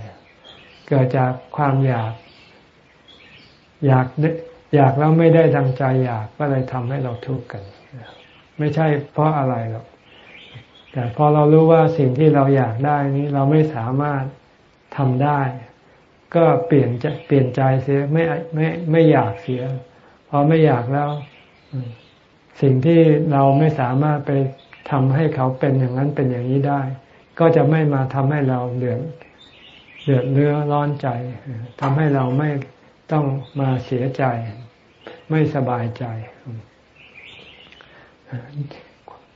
เกิดจากความอยาก อยากอยากแล้วไม่ได้ดังใจอยากก็เลยทำให้เราทุกข์กัน ไม่ใช่เพราะอะไรหรอก แต่พอเรารู้ว่าสิ่งที่เราอยากได้นี้เราไม่สามารถทำได้ ก็เปลี่ยนจะเปลี่ยนใจเสียไม่ไม่ไม่อยากเสียพอไม่อยากแล้ว สิ่งที่เราไม่สามารถไปทำให้เขาเป็นอย่างนั้นเป็นอย่างนี้ได้ ก็จะไม่มาทำให้เราเดือดเดือดเรือร้อนใจทำให้เราไม่ต้องมาเสียใจ ไม่สบายใจ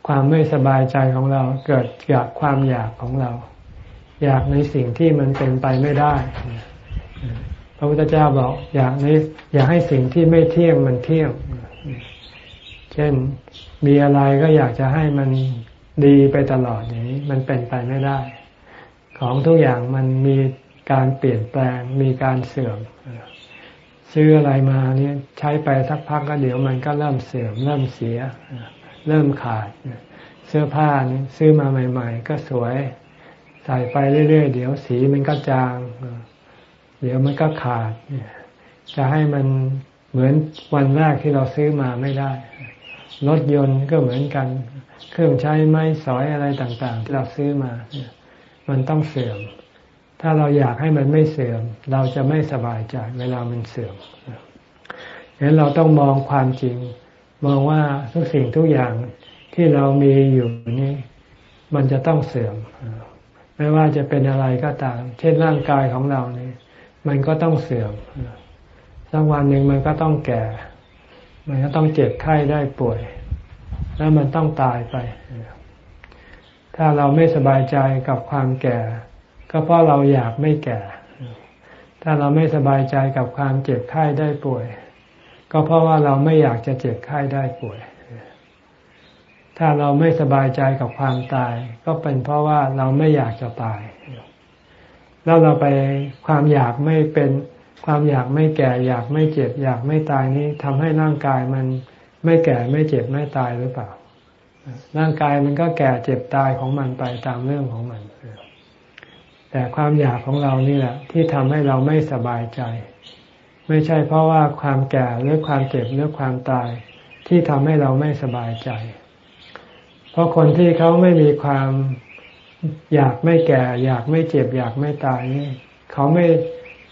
ความไม่สบายใจของเราเกิดจากความอยากของเรา อยากในสิ่งที่มันเป็นไปไม่ได้ พระพุทธเจ้าบอกอยากในอยากให้สิ่งที่ไม่เที่ยงมันเที่ยง เช่นมีอะไรก็อยากจะให้มันดีไปตลอดอย่างนี้ มันเป็นไปไม่ได้ ของทุกอย่างมันมีการเปลี่ยนแปลงมีการเสื่อมซื้ออะไรมาเนี่ยใช้ไปสักพักก็เดี๋ยวมันก็เริ่มเสื่อมเริ่มเสีย เริ่มขาด เสื้อผ้านี่ซื้อมาใหม่ ๆ ก็สวย ใส่ไปเรื่อย ๆ เดี๋ยวสีมันก็จาง เดี๋ยวมันก็ขาด จะให้มันเหมือนวันแรกที่เราซื้อมาไม่ได้ รถยนต์ก็เหมือนกัน เครื่องใช้ไม้สอยอะไรต่างๆ ที่เราซื้อมา มันต้องเสื่อม ถ้าเราอยากให้มันไม่เสื่อม เราจะไม่สบายใจเวลามันเสื่อมฉะนั้นเราต้องมองความจริง มองว่าทุกสิ่งทุกอย่างที่เรามีอยู่นี้ มันจะต้องเสื่อม ไม่ว่าจะเป็นอะไรก็ตาม เช่นร่างกายของเราเนี่ยมันก็ต้องเสื่อมสักวันหนึ่งมันก็ต้องแก่ มันก็ต้องเจ็บไข้ได้ป่วย แล้วมันต้องตายไป ถ้าเราไม่สบายใจกับความแก่ ก็เพราะเราอยากไม่แก่ ถ้าเราไม่สบายใจกับความเจ็บไข้ได้ป่วย ก็เพราะว่าเราไม่อยากจะเจ็บไข้ได้ป่วย ถ้าเราไม่สบายใจกับความตาย ก็เป็นเพราะว่าเราไม่อยากจะตาย แล้วเราไปความอยากไม่เป็นความอยากไม่แก่อยากไม่เจ็บ อยากไม่ตายนี้ทำให้ร่างกายมันไม่แก่ไม่เจ็บไม่ตายหรือเปล่า ร่างกายมันก็แก่เจ็บตายของมันไปตามเรื่องของมัน แต่ความอยากของเรานี่แหละ ที่ทำให้เราไม่สบายใจ ไม่ใช่เพราะว่าความแก่หรือความเจ็บหรือความตายที่ทำให้เราไม่สบายใจ เพราะคนที่เขาไม่มีความอยากไม่แก่ อยากไม่เจ็บ อยากไม่ตายนี่เขาไม่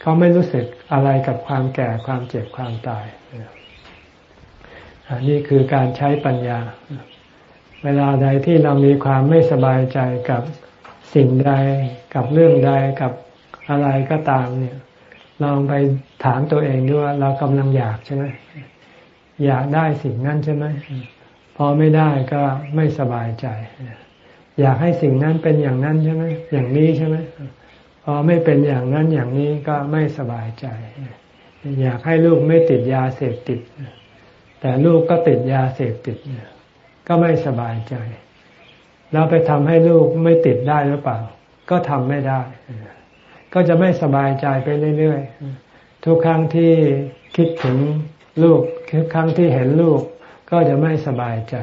เขาไม่รู้สึกอะไรกับความแก่ความเจ็บความตายนนี้คือการใช้ปัญญา เวลาใดที่เรามีความไม่สบายใจกับสิ่งใด กับเรื่องใดกับอะไรก็ตามเนี่ย ลองไปถามตัวเองด้วยว่าเรากำลังอยากใช่ไหมอยากได้สิ่งนั้นใช่ไหมพอไม่ได้ก็ไม่สบายใจ อยากให้สิ่งนั้นเป็นอย่างนั้นใช่ไหมอย่างนี้ใช่ไหมพอไม่เป็นอย่างนั้นอย่างนี้ก็ไม่สบายใจ อยากให้ลูกไม่ติดยาเสพติด แต่ลูกก็ติดยาเสพติดก็ไม่สบายใจ แล้วไปทำให้ลูกไม่ติดได้หรือเปล่า ก็ทำไม่ได้ ก็จะไม่สบายใจไปเรื่อยๆ ทุกครั้งที่คิดถึงลูกทุกครั้งที่เห็นลูก ก็จะไม่สบายใจ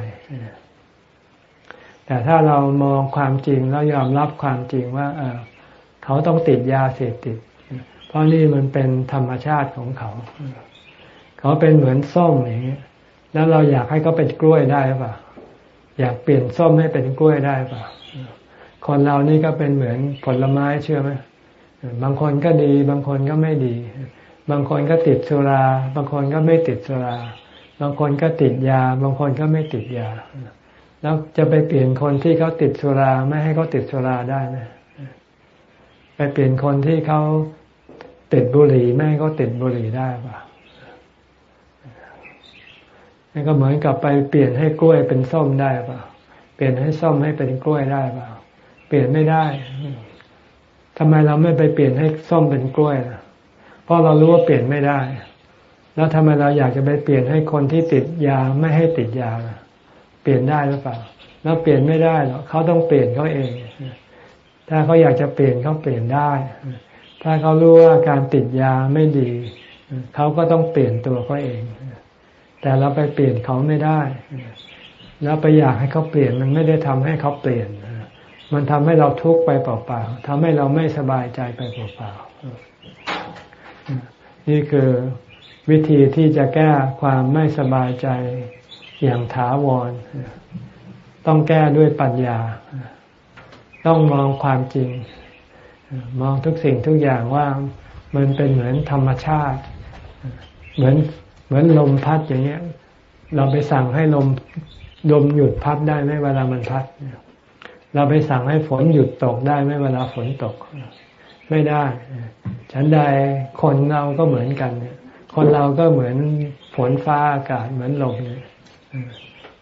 แต่ถ้าเรามองความจริงแล้วยอมรับความจริงว่าเเขาต้องติดยาเสพติด เพราะนี่มันเป็นธรรมชาติของเขา เขาเป็นเหมือนส้มอย่างนี้แล้วเราอยากให้เขาเป็นกล้วยได้หรือเปล่าอยากเปลี่ยนส้มให้เป็นกล้วยได้ป่ะคนเรานี่ก็เป็นเหมือนผลไม้เชื่อไหม บางคนก็ดี บางคนก็ไม่ดี บางคนก็ติดสุรา บางคนก็ไม่ติดสุรา บางคนก็ติดยา บางคนก็ไม่ติดยา แล้วจะไปเปลี่ยนคนที่เขาติดสุราไม่ให้เขาติดสุราได้ไหมไปเปลี่ยนคนที่เขาติดบุหรี่ไม่ให้เขาติดบุหรี่ได้ป่ะนี่ก็เหมือนกับไปเปลี่ยนให้กล้วยเป็นส้มได้เปล่าเปลี่ยนให้ส้มให้เป็นกล้วยได้เปล่าเปลี่ยนไม่ได้ ทำไมเราไม่ไปเปลี่ยนให้ส้มเป็นกล้วยล่ะ เพราะเรารู้ว่าเปลี่ยนไม่ได้ แล้วทำไมเราอยากจะไปเปลี่ยนให้คนที่ติดยาไม่ให้ติดยาเปลี่ยนได้หรือเปล่าแล้วเปลี่ยนไม่ได้หรอกเขาต้องเปลี่ยนเขาเอง ถ้าเขาอยากจะเปลี่ยนเขาเปลี่ยนได้ ถ้าเขารู้ว่าการติดยาไม่ดี เขาก็ต้องเปลี่ยนตัวเขาเอง แต่เราไปเปลี่ยนเขาไม่ได้ แล้วไปอยากให้เขาเปลี่ยนมันไม่ได้ทำให้เขาเปลี่ยน มันทำให้เราทุกข์ไปเปล่าๆทำให้เราไม่สบายใจไปเปล่าๆนี่คือวิธีที่จะแก้ความไม่สบายใจอย่างถาวร ต้องแก้ด้วยปัญญา ต้องมองความจริง มองทุกสิ่งทุกอย่างว่ามันเป็นเหมือนธรรมชาติ เหมือนเหมือนลมพัดอย่างเงี้ย เราไปสั่งให้ลมลมหยุดพัดได้ไหมเวลามันพัด เราไปสั่งให้ฝนหยุดตกได้ไหมเวลาฝนตก ไม่ได้ ฉันใดคนเราก็เหมือนกันเนี่ยคนเราก็เหมือนฝนฟ้าอากาศเหมือนลมเนี่ย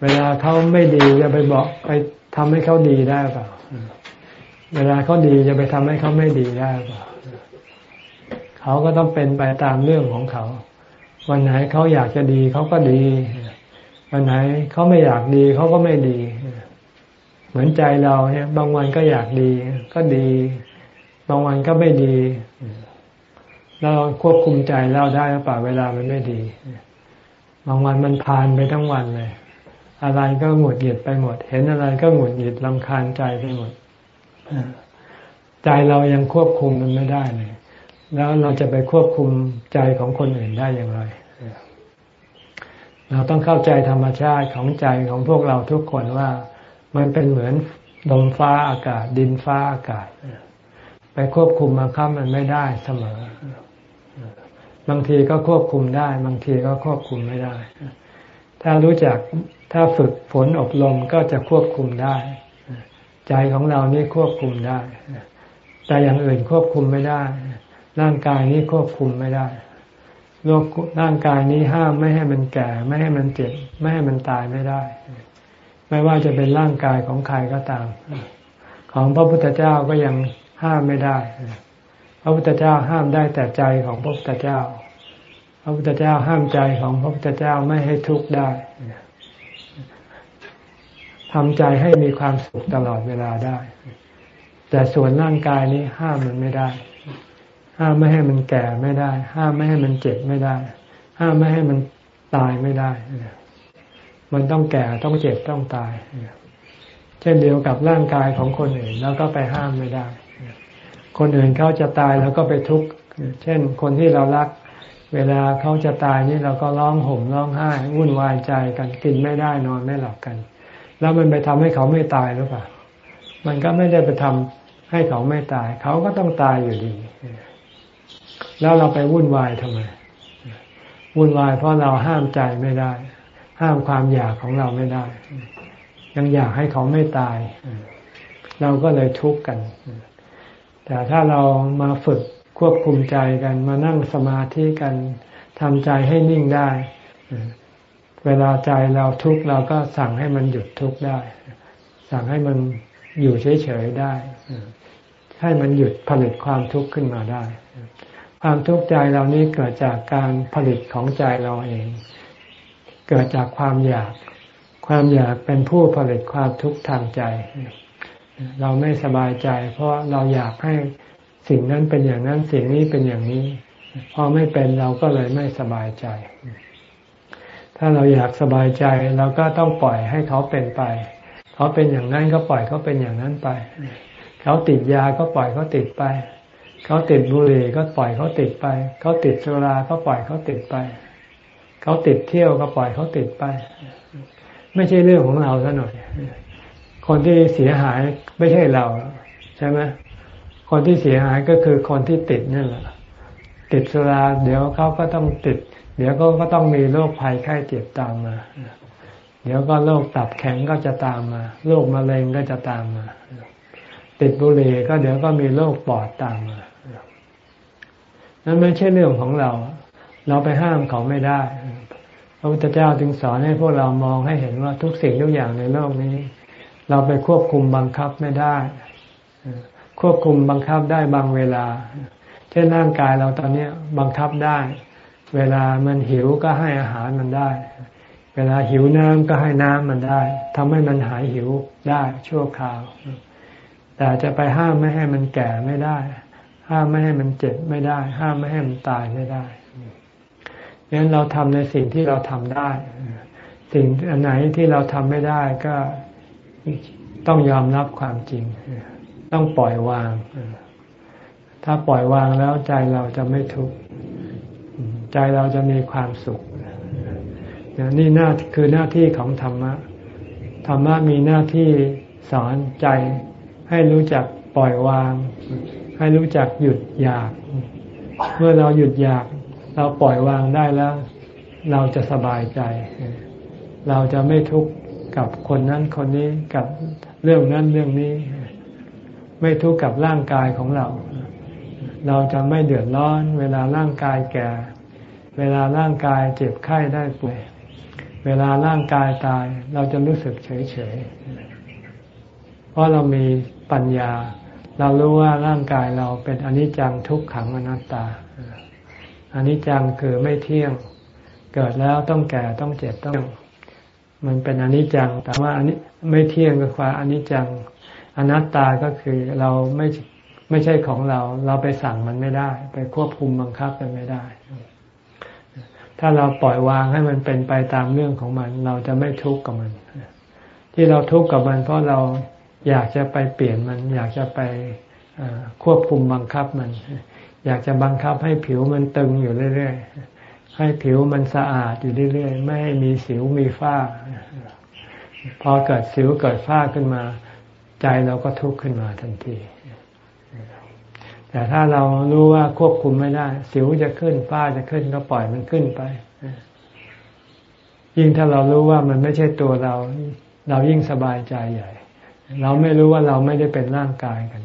เวลาเขาไม่ดีจะไปบอกไปทำให้เขาดีได้เปล่า เวลาเขาดีจะไปทำให้เขาไม่ดีได้เปล่า เขาก็ต้องเป็นไปตามเรื่องของเขา วันไหนเขาอยากจะดีเขาก็ดี วันไหนเขาไม่อยากดีเขาก็ไม่ดี มือนใจเราเนี่ย บางวันก็อยากดี ก็ดี บางวันก็ไม่ดี เราควบคุมใจเราได้หรือเปล่าเวลามันไม่ดี บางวันมันพานไปทั้งวันเลย อะไรก็หงุดหงิดไปหมด เห็นอะไรก็หงุดหงิดลำคาญใจไปหมดใจเรายังควบคุมมันไม่ได้เลย แล้วเราจะไปควบคุมใจของคนอื่นได้อย่างไร เราต้องเข้าใจธรรมชาติของใจของพวกเราทุกคนว่า มันเป็นเหมือนลมฟ้าอากาศ ดินฟ้าอากาศ ไปควบคุมมาคับมันไม่ได้เสมอ บางทีก็ควบคุมได้ บางทีก็ควบคุมไม่ได้ ถ้ารู้จักถ้าฝึกฝนอบรมก็จะควบคุมได้ ใจของเรานี่ควบคุมได้ แต่อย่างอื่นควบคุมไม่ได้ ร่างกายนี้ควบคุมไม่ได้โรคร่างกายนี้ห้ามไม่ให้มันแก่ ไม่ให้มันเจ็บ ไม่ให้มันตายไม่ได้ ไม่ว่าจะเป็นร่างกายของใครก็ตาม ของพระพุทธเจ้าก็ยังห้ามไม่ได้ พระพุทธเจ้าห้ามได้แต่ใจของพระพุทธเจ้า พระพุทธเจ้าห้ามใจของพระพุทธเจ้าไม่ให้ทุกข์ได้ทำใจให้มีความสุขตลอดเวลาได้ แต่ส่วนร่างกายนี้ห้ามมันไม่ได้ ห้ามไม่ให้มันแก่ไม่ได้ ห้ามไม่ให้มันเจ็บไม่ได้ ห้ามไม่ให้มันตายไม่ได้ มันต้องแก่ต้องเจ็บต้องตาย เช่นเดียวกับร่างกายของคนอื่น แล้วก็ไปห้ามไม่ได้ คนอื่นเขาจะตายแล้วก็ไปทุกข์ เช่นคนที่เรารัก เวลาเขาจะตายนี่เราก็ร้องห่มร้องไห้วุ่นวายใจกันกินไม่ได้นอนไม่หลับกัน แล้วมันไปทำให้เขาไม่ตายหรือเปล่า มันก็ไม่ได้ไปทำให้เขาไม่ตาย เขาก็ต้องตายอยู่ดี แล้วเราไปวุ่นวายทำไม วุ่นวายเพราะเราห้ามใจไม่ได้ ห้ามความอยากของเราไม่ได้ ยังอยากให้เขาไม่ตาย เราก็เลยทุกข์กัน แต่ถ้าเรามาฝึกควบคุมใจกัน มานั่งสมาธิกันทำใจให้นิ่งได้ เวลาใจเราทุกข์เราก็สั่งให้มันหยุดทุกข์ได้ สั่งให้มันอยู่เฉยๆได้ ให้มันหยุดผลิตความทุกข์ขึ้นมาได้ ความทุกข์ใจเรานี้เกิดจากการผลิตของใจเราเอง เกิดจากความอยาก ความอยากเป็นผู้ผลิตความทุกข์ทางใจ เราไม่สบายใจ เพราะเราอยากให้สิ่งนั้นเป็นอย่างนั้นสิ่งนี้เป็นอย่างนี้ พอไม่เป็นเราก็เลยไม่สบายใจ ถ้าเราอยากสบายใจเราก็ต้องปล่อยให้เขาเป็นไป เขาเป็นอย่างนั้นก็ปล่อยเขาเป็นอย่างนั้นไป เขาติดยาก็ปล่อยเขาติดไป เขาติดบุหรี่ก็ปล่อยเขาติดไป เขาติดสุราก็ปล่อยเขาติดไปเขาติดเที่ยวก็ปล่อยเขาติดไป ไม่ใช่เรื่องของเราซะหน่อย คนที่เสียหายไม่ใช่เรา ใช่ไหมคนที่เสียหายก็คือคนที่ติดนั่นแหละติดสุราเดี๋ยวเขาก็ต้องติด เดี๋ยวก็ก็ต้องมีโรคภัยไข้เจ็บตามมา เดี๋ยวก็โรคตับแข็งก็จะตามมาโรคมะเร็งก็จะตามมา ติดบุหรี่ก็เดี๋ยวก็มีโรคปอดตามมานั่นไม่ใช่เรื่องของเรา เราไปห้ามเขาไม่ได้ พระพุทธเจ้าจึงสอนให้พวกเรามองให้เห็นว่าทุกสิ่งทุกอย่างในโลกนี้ เราไปควบคุมบังคับไม่ได้ ควบคุมบังคับได้บางเวลา เช่นร่างกายเราตอนนี้บังคับได้ เวลามันหิวก็ให้อาหารมันได้ เวลาหิวน้ำก็ให้น้ำมันได้ทำให้มันหายหิวได้ชั่วคราว แต่จะไปห้ามไม่ให้มันแก่ไม่ได้ ห้ามไม่ให้มันเจ็บไม่ได้ ห้ามไม่ให้มันตายไม่ได้ ดังนั้นเราทำในสิ่งที่เราทำได้ สิ่งอันไหนที่เราทำไม่ได้ก็ต้องยอมรับความจริง ต้องปล่อยวาง ถ้าปล่อยวางแล้วใจเราจะไม่ทุกข์ใจเราจะมีความสุขนี่หน้าคือหน้าที่ของธรรมะธรรมะมีหน้าที่สอนใจให้รู้จักปล่อยวาง ให้รู้จักหยุดอยาก เมื่อเราหยุดอยาก เราปล่อยวางได้แล้ว เราจะสบายใจ เราจะไม่ทุกข์กับคนนั้นคนนี้กับเรื่องนั้นเรื่องนี้ ไม่ทุกข์กับร่างกายของเรา เราจะไม่เดือดร้อน เวลาร่างกายแก่ เวลาร่างกายเจ็บไข้ได้ป่วยเวลาร่างกายตาย เราจะรู้สึกเฉยเฉยเพราะเรามีปัญญา เรารู้ว่าร่างกายเราเป็นอนิจจังทุกขังอนัตตา อันิจจังคือไม่เที่ยง เกิดแล้วต้องแก่ต้องเจ็บต้อง มันเป็นอนิจจัง แต่ว่าอันนี้ไม่เที่ยงก็คืออนิจจัง อนัตตาก็คือเราไม่ไม่ใช่ของเรา เราไปสั่งมันไม่ได้ ไปควบคุมบังคับมันไม่ได้ ถ้าเราปล่อยวางให้มันเป็นไปตามเรื่องของมัน เราจะไม่ทุกข์กับมัน ที่เราทุกข์กับมัน เพราะเราอยากจะไปเปลี่ยนมัน อยากจะไปควบคุมบังคับมัน อยากจะบังคับให้ผิวมันตึงอยู่เรื่อยๆ ให้ผิวมันสะอาดอยู่เรื่อยๆ ไม่ให้มีสิวมีฝ้า พอเกิดสิวเกิดฝ้าขึ้นมา ใจเราก็ทุกข์ขึ้นมาทันที แต่ถ้าเรารู้ว่าควบคุมไม่ได้ สิวจะขึ้นฝ้าจะขึ้นก็ปล่อยมันขึ้นไป ยิ่งถ้าเรารู้ว่ามันไม่ใช่ตัวเรา เรายิ่งสบายใจใหญ่ เราไม่รู้ว่าเราไม่ได้เป็นร่างกายกัน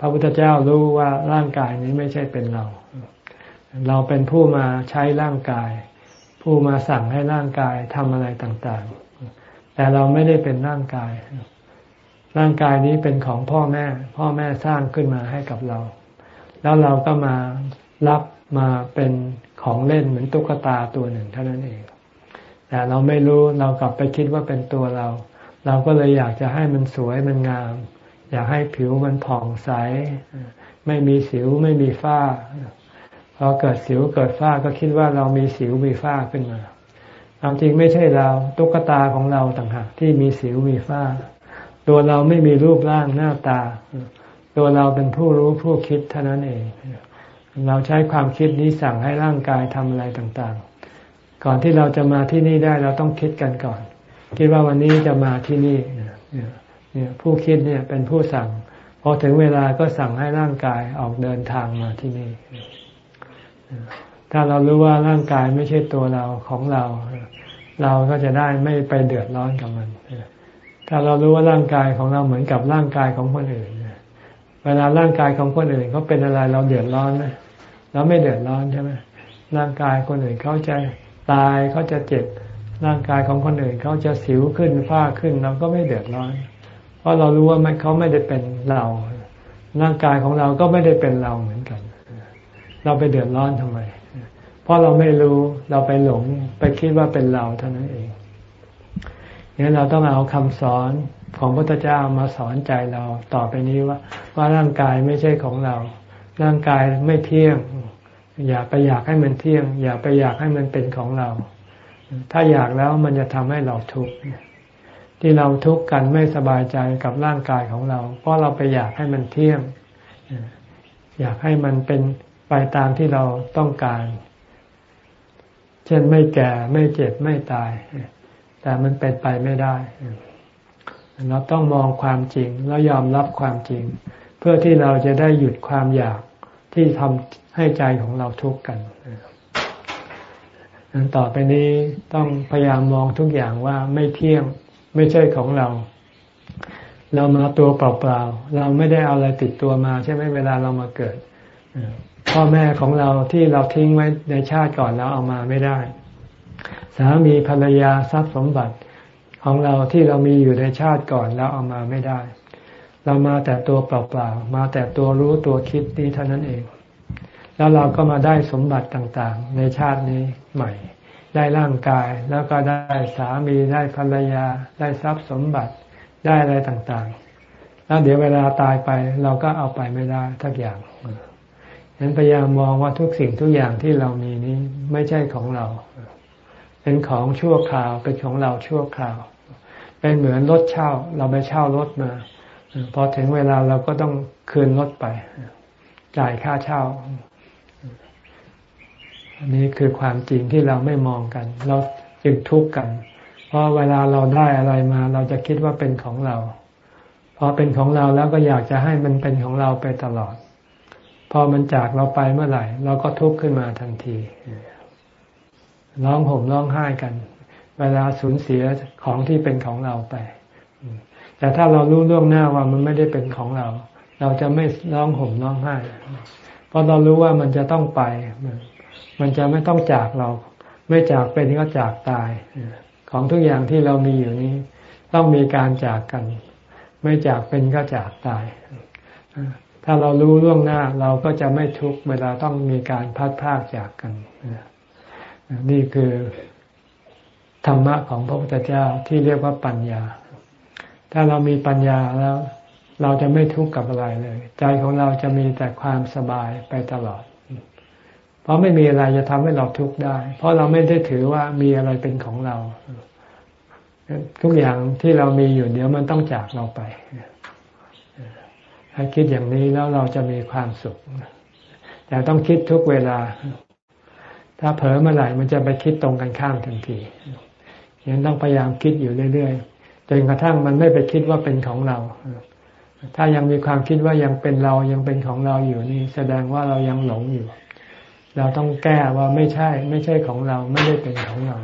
พระพุทธเจ้ารู้ว่าร่างกายนี้ไม่ใช่เป็นเรา เราเป็นผู้มาใช้ร่างกาย ผู้มาสั่งให้ร่างกายทำอะไรต่างๆ แต่เราไม่ได้เป็นร่างกาย ร่างกายนี้เป็นของพ่อแม่ พ่อแม่สร้างขึ้นมาให้กับเรา แล้วเราก็มารับมาเป็นของเล่นเหมือนตุ๊กตาตัวหนึ่งเท่านั้นเอง แต่เราไม่รู้เรากลับไปคิดว่าเป็นตัวเรา เราก็เลยอยากจะให้มันสวยมันงาม อยากให้ผิวมันผ่องใส ไม่มีสิวไม่มีฝ้า พอเกิดสิวเกิดฝ้าก็คิดว่าเรามีสิวมีฝ้าขึ้นมาความจริงไม่ใช่เราตุ๊กตาของเราต่างหากที่มีสิวมีฝ้า ตัวเราไม่มีรูปร่างหน้าตา ตัวเราเป็นผู้รู้ผู้คิดเท่านั้นเอง เราใช้ความคิดนี้สั่งให้ร่างกายทำอะไรต่างๆ ก่อนที่เราจะมาที่นี่ได้เราต้องคิดกันก่อน คิดว่าวันนี้จะมาที่นี่ เนี่ยผู้คิดเนี่ยเป็นผู้สั่งพอถึงเวลาก็สั่งให้ร่างกายออกเดินทางมาที่นี่ ถ้าเรารู้ว่าร่างกายไม่ใช่ตัวเราของเรา เราก็จะได้ไม่ไปเดือดร้อนกับมัน ถ้าเรารู้ว่าร่างกายของเราเหมือนกับร่างกายของคนอื่น เวลาร่างกายของคนอื่นเขาเป็นอะไรเราเดือดร้อนไหมเราไม่เดือดร้อนใช่ไหมร่างกายคนอื่นเขาจะตายเขาจะเจ็บ ร่างกายของคนอื่นเขาจะสิวขึ้นฝ้าขึ้นเราก็ไม่เดือดร้อน เพราะเรารู้ว่ามันเขาไม่ได้เป็นเราร่างกายของเราก็ไม่ได้เป็นเราเหมือนกัน เราไปเดือดร้อนทำไม เพราะเราไม่รู้เราไปหลงไปคิดว่าเป็นเราเท่านั้นเองงั้นเราต้องเอาคำสอนของพระพุทธเจ้ามาสอนใจเราต่อไปนี้ว่า ว่าร่างกายไม่ใช่ของเรา ร่างกายไม่เที่ยง อย่าไปอยากให้มันเที่ยง อย่าไปอยากให้มันเป็นของเรา ถ้าอยากแล้วมันจะทำให้เราทุกข์ ที่เราทุกข์กันไม่สบายใจกับร่างกายของเรา เพราะเราไปอยากให้มันเที่ยง อยากให้มันเป็นไปตามที่เราต้องการ เช่นไม่แก่ไม่เจ็บไม่ตาย แต่มันเป็นไปไม่ได้ เราต้องมองความจริงแล้วยอมรับความจริง เพื่อที่เราจะได้หยุดความอยากที่ทำให้ใจของเราทุกข์กันต่อไปนี้ต้องพยายามมองทุกอย่างว่าไม่เที่ยง ไม่ใช่ของเรา เรามาตัวเปล่าๆ เราไม่ได้เอาอะไรติดตัวมา ใช่ไหมเวลาเรามาเกิดพ่อแม่ของเราที่เราทิ้งไว้ในชาติก่อนเราเอามาไม่ได้ สามีภรรยาทรัพย์สมบัติของเราที่เรามีอยู่ในชาติก่อนแล้วเอามาไม่ได้ เรามาแต่ตัวเปล่าๆ มาแต่ตัวรู้ตัวคิดนี้เท่านั้นเอง แล้วเราก็มาได้สมบัติต่างๆ ในชาตินี้ใหม่ ได้ร่างกายแล้วก็ได้สามีได้ภรรยา ได้ทรัพย์สมบัติได้อะไรต่างๆ แล้วเดี๋ยวเวลาตายไปเราก็เอาไปไม่ได้ทักอย่างนั้นพยายามมองว่าทุกสิ่งทุกอย่างที่เรามีนี้ไม่ใช่ของเรา เป็นของชั่วคราวเป็นของเราชั่วคราว เป็นเหมือนรถเช่า เราไปเช่ารถมาพอถึงเวลาเราก็ต้องคืนรถไป จ่ายค่าเช่า อันนี้คือความจริงที่เราไม่มองกัน เราจึงทุกข์กัน เพราะเวลาเราได้อะไรมา เราจะคิดว่าเป็นของเรา พอเป็นของเราแล้วก็อยากจะให้มันเป็นของเราไปตลอด พอมันจากเราไปเมื่อไหร่ เราก็ทุกข์ขึ้นมาทันที ร้องห่มร้องไห้กัน เวลาสูญเสียของที่เป็นของเราไป แต่ถ้าเรารู้ล่วงหน้าว่ามันไม่ได้เป็นของเรา เราจะไม่ร้องห่มร้องไห้ เพราะเรารู้ว่ามันจะต้องไป มันจะไม่ต้องจากเรา ไม่จากเป็นก็จากตาย ของทุกอย่างที่เรามีอยู่นี้ ต้องมีการจากกัน ไม่จากเป็นก็จากตาย ถ้าเรารู้ล่วงหน้าเราก็จะไม่ทุกข์เวลาต้องมีการพัดพากจากกัน นี่คือธรรมะของพระพุทธเจ้าที่เรียกว่าปัญญา ถ้าเรามีปัญญาแล้ว เราจะไม่ทุกข์กับอะไรเลย ใจของเราจะมีแต่ความสบายไปตลอด เพราะไม่มีอะไรจะทำให้เราทุกข์ได้ เพราะเราไม่ได้ถือว่ามีอะไรเป็นของเรา ทุกอย่างที่เรามีอยู่เดี๋ยวมันต้องจากเราไปถ้าคิดอย่างนี้แล้วเราจะมีความสุข แต่ต้องคิดทุกเวลา ถ้าเผลอเมื่อไหร่มันจะไปคิดตรงกันข้ามทันทียังต้องพยายามคิดอยู่เรื่อยๆจนกระทั่งมันไม่ไปคิดว่าเป็นของเรา ถ้ายังมีความคิดว่ายังเป็นเรายังเป็นของเราอยู่นี่ แสดงว่าเรายังหลงอยู่ เราต้องแก้ว่าไม่ใช่ ไม่ใช่ของเราไม่ได้เป็นของเรา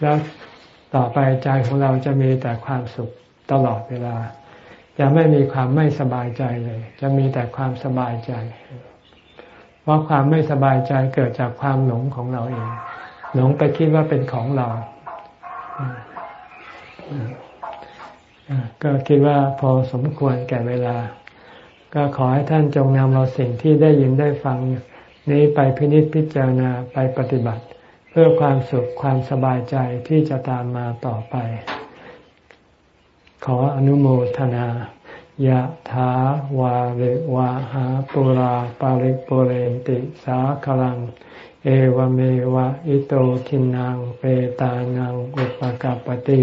แล้วต่อไปใจของเราจะมีแต่ความสุขตลอดเวลา จะไม่มีความไม่สบายใจเลย จะมีแต่ความสบายใจ เพราะความไม่สบายใจเกิดจากความหลงของเราเอง หลงไปคิดว่าเป็นของเรา ก็คิดว่าพอสมควรแก่เวลา ก็ขอให้ท่านจงนำเอาสิ่งที่ได้ยินได้ฟังนี้ไปพินิจพิจารณาไปปฏิบัติ เพื่อความสุขความสบายใจที่จะตามมาต่อไป ขออนุโมทนายะถาวาริวะหาปุราปาริปุเรนติสาคลัง เอวเมวะอิโตทินังเปตานังอุปกาปติ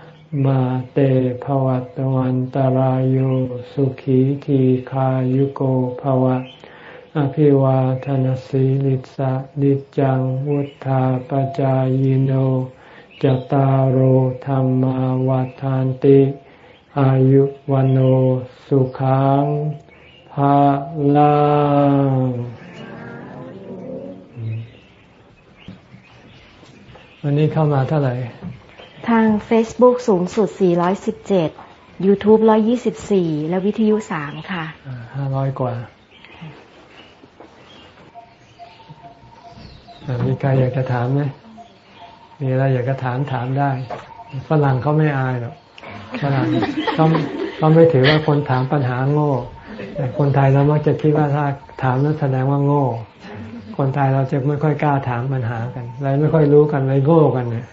มาเตภวัตวันตารโยสุขีทีขายุโกภวะ อภิวาทนสีลิสะนิจังวุธาปจายโนจตารโหธรรมาวาทานติ อายุวันโอสุขังภาลังวันนี้เข้ามาเท่าไหร่ ทาง Facebook สูงสุด 417 YouTube 124 และวิทยุ 3 ค่ะห้าร้อยกว่าอมีใครอยากจะถามไหม มีอะไรอยากจะถามถามได้ ฝรั่งเขาไม่อายหรอก ฝรั่งเขาเขาไม่ถือว่าคนถามปัญหาโง่ แต่คนไทยเรามักจะคิดว่าถ้าถามนั้นแสดงว่าโง่ คนไทยเราจะไม่ค่อยกล้าถามปัญหากันเลยไม่ค่อยรู้กันเลยโง่กันเนี่ย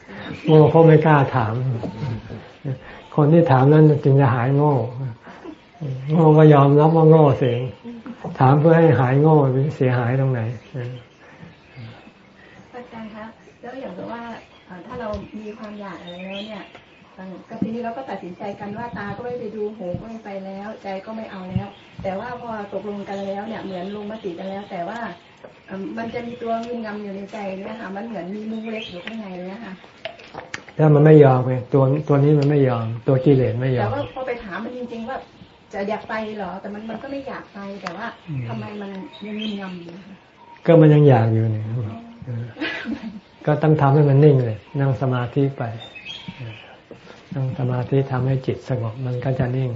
โง่เพราะไม่กล้าถาม คนที่ถามนั้นจึงจะหายโง่โง่ก็ยอมรับว่าโง่เสียง ถามเพื่อให้หายโง่เสียหายตรงไหนอาจารย์คะแล้วอย่างว่าถ้าเรามีความอยากอะไรแล้วเนี่ยก็ทีนี้เราก็ตัดสินใจกันว่าตาก็ไม่ไปดูหูก็ไม่ไปแล้ว ใจก็ไม่เอาแล้ว แต่ว่าพอตกลงกันแล้วเนี่ยเหมือนลงมติกันแล้ว แต่ว่า มันจะมีตัวงึมงำอยู่ในใจเนี่ยค่ะ มันเหมือนมีมุ้งเล็กอยู่ข้างในเนี่ยค่ะถ้ามันไม่ยอมไงตัวตัวนี้มันไม่ยอม ตัวกิเลสไม่ยอแต่มว่าพอไปถามมันจริง ๆ ว่า จะอยากไปเหรอ แต่มันมันก็ไม่อยากไปแต่ว่าทำไมมันยังงึมงำอยู่คะก็มันยังอยากอยู่เนี่ยก็ต้องทำให้มันนิ่งเลย นั่งสมาธิไปนั่งสมาธิทำให้จิตสงบมันก็จะนิ่ง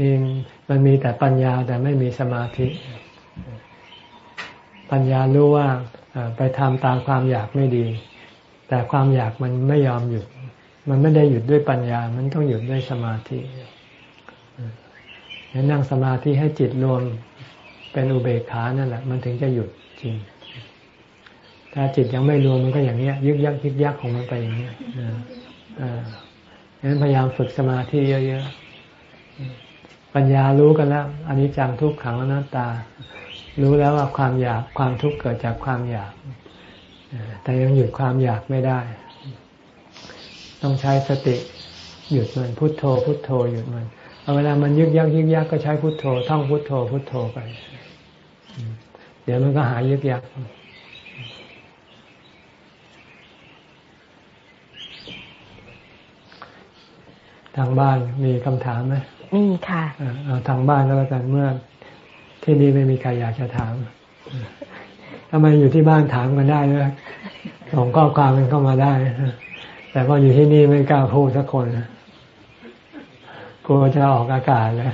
นี่มันมีแต่ปัญญาแต่ไม่มีสมาธิ ปัญญารู้ว่าไปทำตามความอยากไม่ดี แต่ความอยากมันไม่ยอมหยุด มันไม่ได้หยุดด้วยปัญญา มันต้องหยุดด้วยสมาธินั่งสมาธิให้จิตรวมเป็นอุเบกขานั่นแหละ มันถึงจะหยุดจริง ถ้าจิตยังไม่รวมมันก็อย่างเนี้ย ยึกยักยึกยักของมันไปอย่างเนี้ยอ่าดังนั้นพยายามฝึกสมาธิเยอะๆปัญญารู้กันแล้วอันนี้จังทุกขังอนัตตา รู้แล้วว่าความอยากความทุกข์เกิดจากความอยาก แต่ยังหยุดความอยากไม่ได้ ต้องใช้สติหยุดมันพุทโธ พุทโธหยุดมันเอาเวลามันยึกยักยึกยักก็ใช้พุทโธท่องพุทโธพุทโธไป เดี๋ยวมันก็หายยึกยักทางบ้านมีคำถามไหมมีค่ะเอาทางบ้านก็แล้วกันเมื่อ ที่นี่ไม่มีใครอยากจะถามทำไมอยู่ที่บ้านถามกันได้เลยส่งข้อความกันเข้ามาได้ แต่พออยู่ที่นี่ไม่กล้าพูดสักคนกลัวจะออกอากาศเลย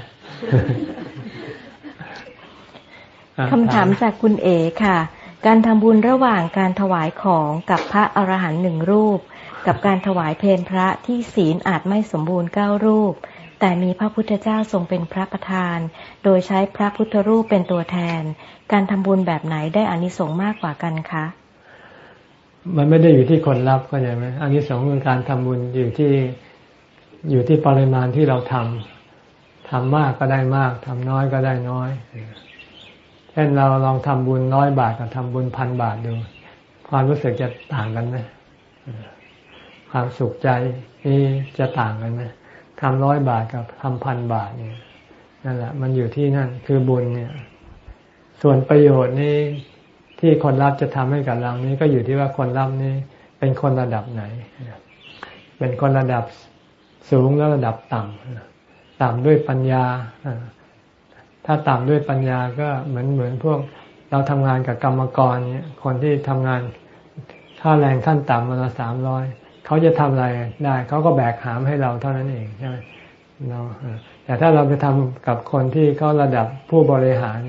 คำถามจากคุณเอค่ะ การทำบุญระหว่างการถวายของกับพระอรหันต์หนึ่งรูป กับการถวายเพลพระที่ศีลอาจไม่สมบูรณ์เก้ารูป แต่มีพระพุทธเจ้าทรงเป็นพระประธาน โดยใช้พระพุทธรูปเป็นตัวแทน การทำบุญแบบไหนได้อานิสงส์มากกว่ากันคะ มันไม่ได้อยู่ที่คนรับก็ใช่ไหมอานิสงส์ของการทำบุญอยู่ที่อยู่ที่ปริมาณที่เราทำทำมากก็ได้มากทำน้อยก็ได้น้อยเช่นเราลองทำบุญร้อยบาทกับทำบุญพันบาทดู ความรู้สึกจะต่างกันไหมความสุขใจนี่จะต่างกันไหม ทำร้อยบาทกับทำพันบาทเนี่ยนั่นแหละ มันอยู่ที่นั่นคือบุญเนี่ย ส่วนประโยชน์นี่ที่คนรับจะทำให้กับเรานี่ก็อยู่ที่ว่าคนรับนี่เป็นคนระดับไหน เป็นคนระดับสูงแล้วระดับต่ำต่ำด้วยปัญญา ถ้าต่ำด้วยปัญญาก็เหมือนเหมือนพวกเราทำงานกับกรรมกรเนี่ยคนที่ทำงานค่าแรงขั้นต่ำวันละสามร้อย เขาจะทำอะไรได้เขาก็แบกหามให้เราเท่านั้นเองใช่ไหมเราแต่ถ้าเราไปทำกับคนที่เขาระดับผู้บริหาร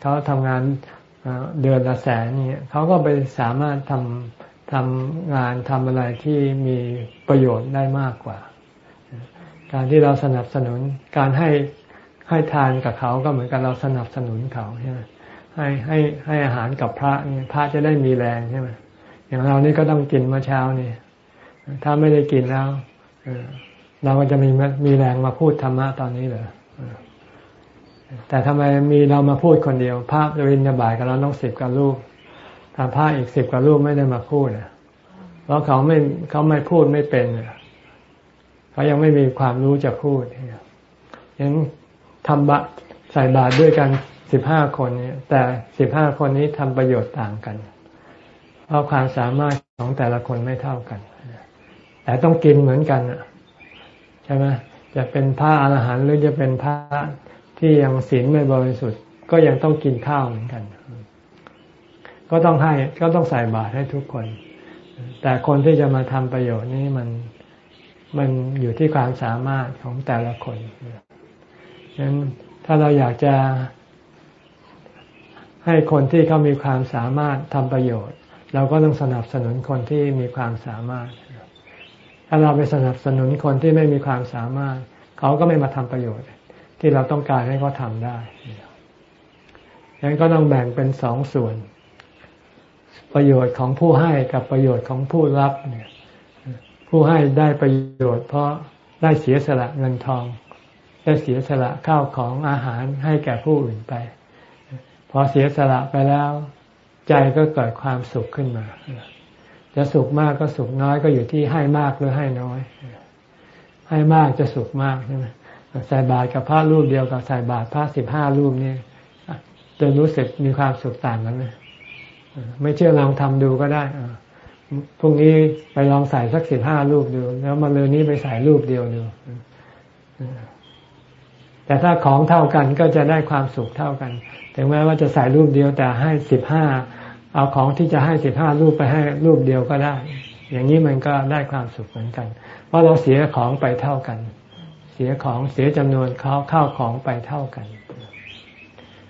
เขาทำงานเดือนละแสนเนี่ยเขาก็ไปสามารถทำทำงานทำอะไรที่มีประโยชน์ได้มากกว่า การที่เราสนับสนุนการให้ให้ทานกับเขาก็เหมือนกับเราสนับสนุนเขาใช่ไหมให้ให้ให้อาหารกับพระเนี่ยพระจะได้มีแรงใช่ไหม อย่างเรานี่ก็ต้องกินเมื่อเช้านี่ถ้าไม่ได้กินแล้วเราก็จะมีมีแรงมาพูดธรรมะตอนนี้เหรอแต่ทำไมมีเรามาพูดคนเดียวพระวินยบายกับเราต้องสิบกับลูกถ้าพอีกสิบกับลูกไม่ได้มาพูดอะเพราะเขาไม่เขาไม่พูดไม่เป็นเขายังไม่มีความรู้จะพูดยังทำบะใส่บาตรด้วยกันสิบห้าคนเนี่ยแต่สิบห้าคนนี้ทำประโยชน์ต่างกัน เพราะความสามารถของแต่ละคนไม่เท่ากัน แต่ต้องกินเหมือนกันใช่ไหมจะเป็นพระอรหันต์หรือจะเป็นพระที่ยังศีลไม่บริสุทธิ์ ก็ยังต้องกินข้าวเหมือนกัน ก็ต้องให้ก็ต้องใส่บาตรให้ทุกคน แต่คนที่จะมาทำประโยชน์นี้มันมันอยู่ที่ความสามารถของแต่ละคนฉะนั้นถ้าเราอยากจะให้คนที่เขามีความสามารถทำประโยชน์ เราก็ต้องสนับสนุนคนที่มีความสามารถ ถ้าเราไปสนับสนุนคนที่ไม่มีความสามารถ เขาก็ไม่มาทำประโยชน์ ที่เราต้องการให้เขาทำได้ดังนั้นก็ต้องแบ่งเป็นสองส่วน ประโยชน์ของผู้ให้กับประโยชน์ของผู้รับเนี่ย ผู้ให้ได้ประโยชน์ เพราะได้เสียสละเงินทอง ได้เสียสละข้าวของอาหารให้แก่ผู้อื่นไป พอเสียสละไปแล้ว ใจก็เกิดความสุขขึ้นมา จะสุขมากก็สุขน้อยก็อยู่ที่ให้มากหรือให้น้อย ให้มากจะสุขมากใช่ไหมใส่บาตรกับพระรูปเดียวกับใส่บาตรพระสิบห้ารูปนี่จะรู้สึกมีความสุขต่างกันไหมไม่เชื่อลองทำดูก็ได้พรุ่งนี้ไปลองใส่สักสิบห้ารูปดู แล้วมาเลยนี้ไปใส่รูปเดียวดูแต่ถ้าของเท่ากันก็จะได้ความสุขเท่ากัน ถึงแม้ว่าจะใส่รูปเดียวแต่ให้สิบห้า เอาของที่จะให้สิบห้ารูปไปให้รูปเดียวก็ได้ อย่างนี้มันก็ได้ความสุขเหมือนกัน เพราะเราเสียของไปเท่ากัน เสียของเสียจำนวนเขาเข้าของไปเท่ากัน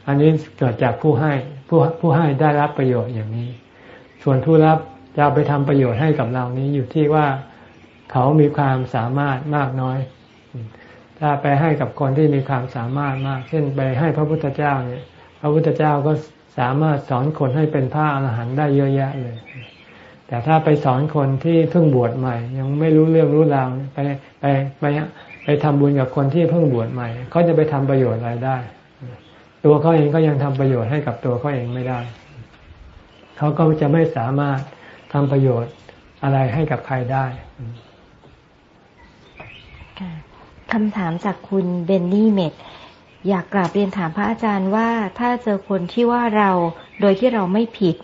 อันนี้เกิดจากผู้ให้ผู้ผู้ให้ได้รับประโยชน์อย่างนี้ ส่วนผู้รับจะไปทำประโยชน์ให้กับเรานี้อยู่ที่ว่าเขามีความสามารถมากน้อย ถ้าไปให้กับคนที่มีความสามารถมาก เช่นไปให้พระพุทธเจ้าเนี่ย พระพุทธเจ้าก็ สามารถสอนคนให้เป็นพระอรหันต์ได้เยอะแยะเลย แต่ถ้าไปสอนคนที่เพิ่งบวชใหม่ ยังไม่รู้เรื่องรู้ราวไปไปไปไปทำบุญกับคนที่เพิ่งบวชใหม่เขาจะไปทำประโยชน์อะไรได้ ตัวเขาเองก็ยังทำประโยชน์ให้กับตัวเขาเองไม่ได้เขาก็จะไม่สามารถทำประโยชน์อะไรให้กับใครได้คำถามจากคุณเบนนี่เมด อยากกราบเรียนถามพระอาจารย์ว่าถ้าเจอคนที่ว่าเราโดยที่เราไม่ผิด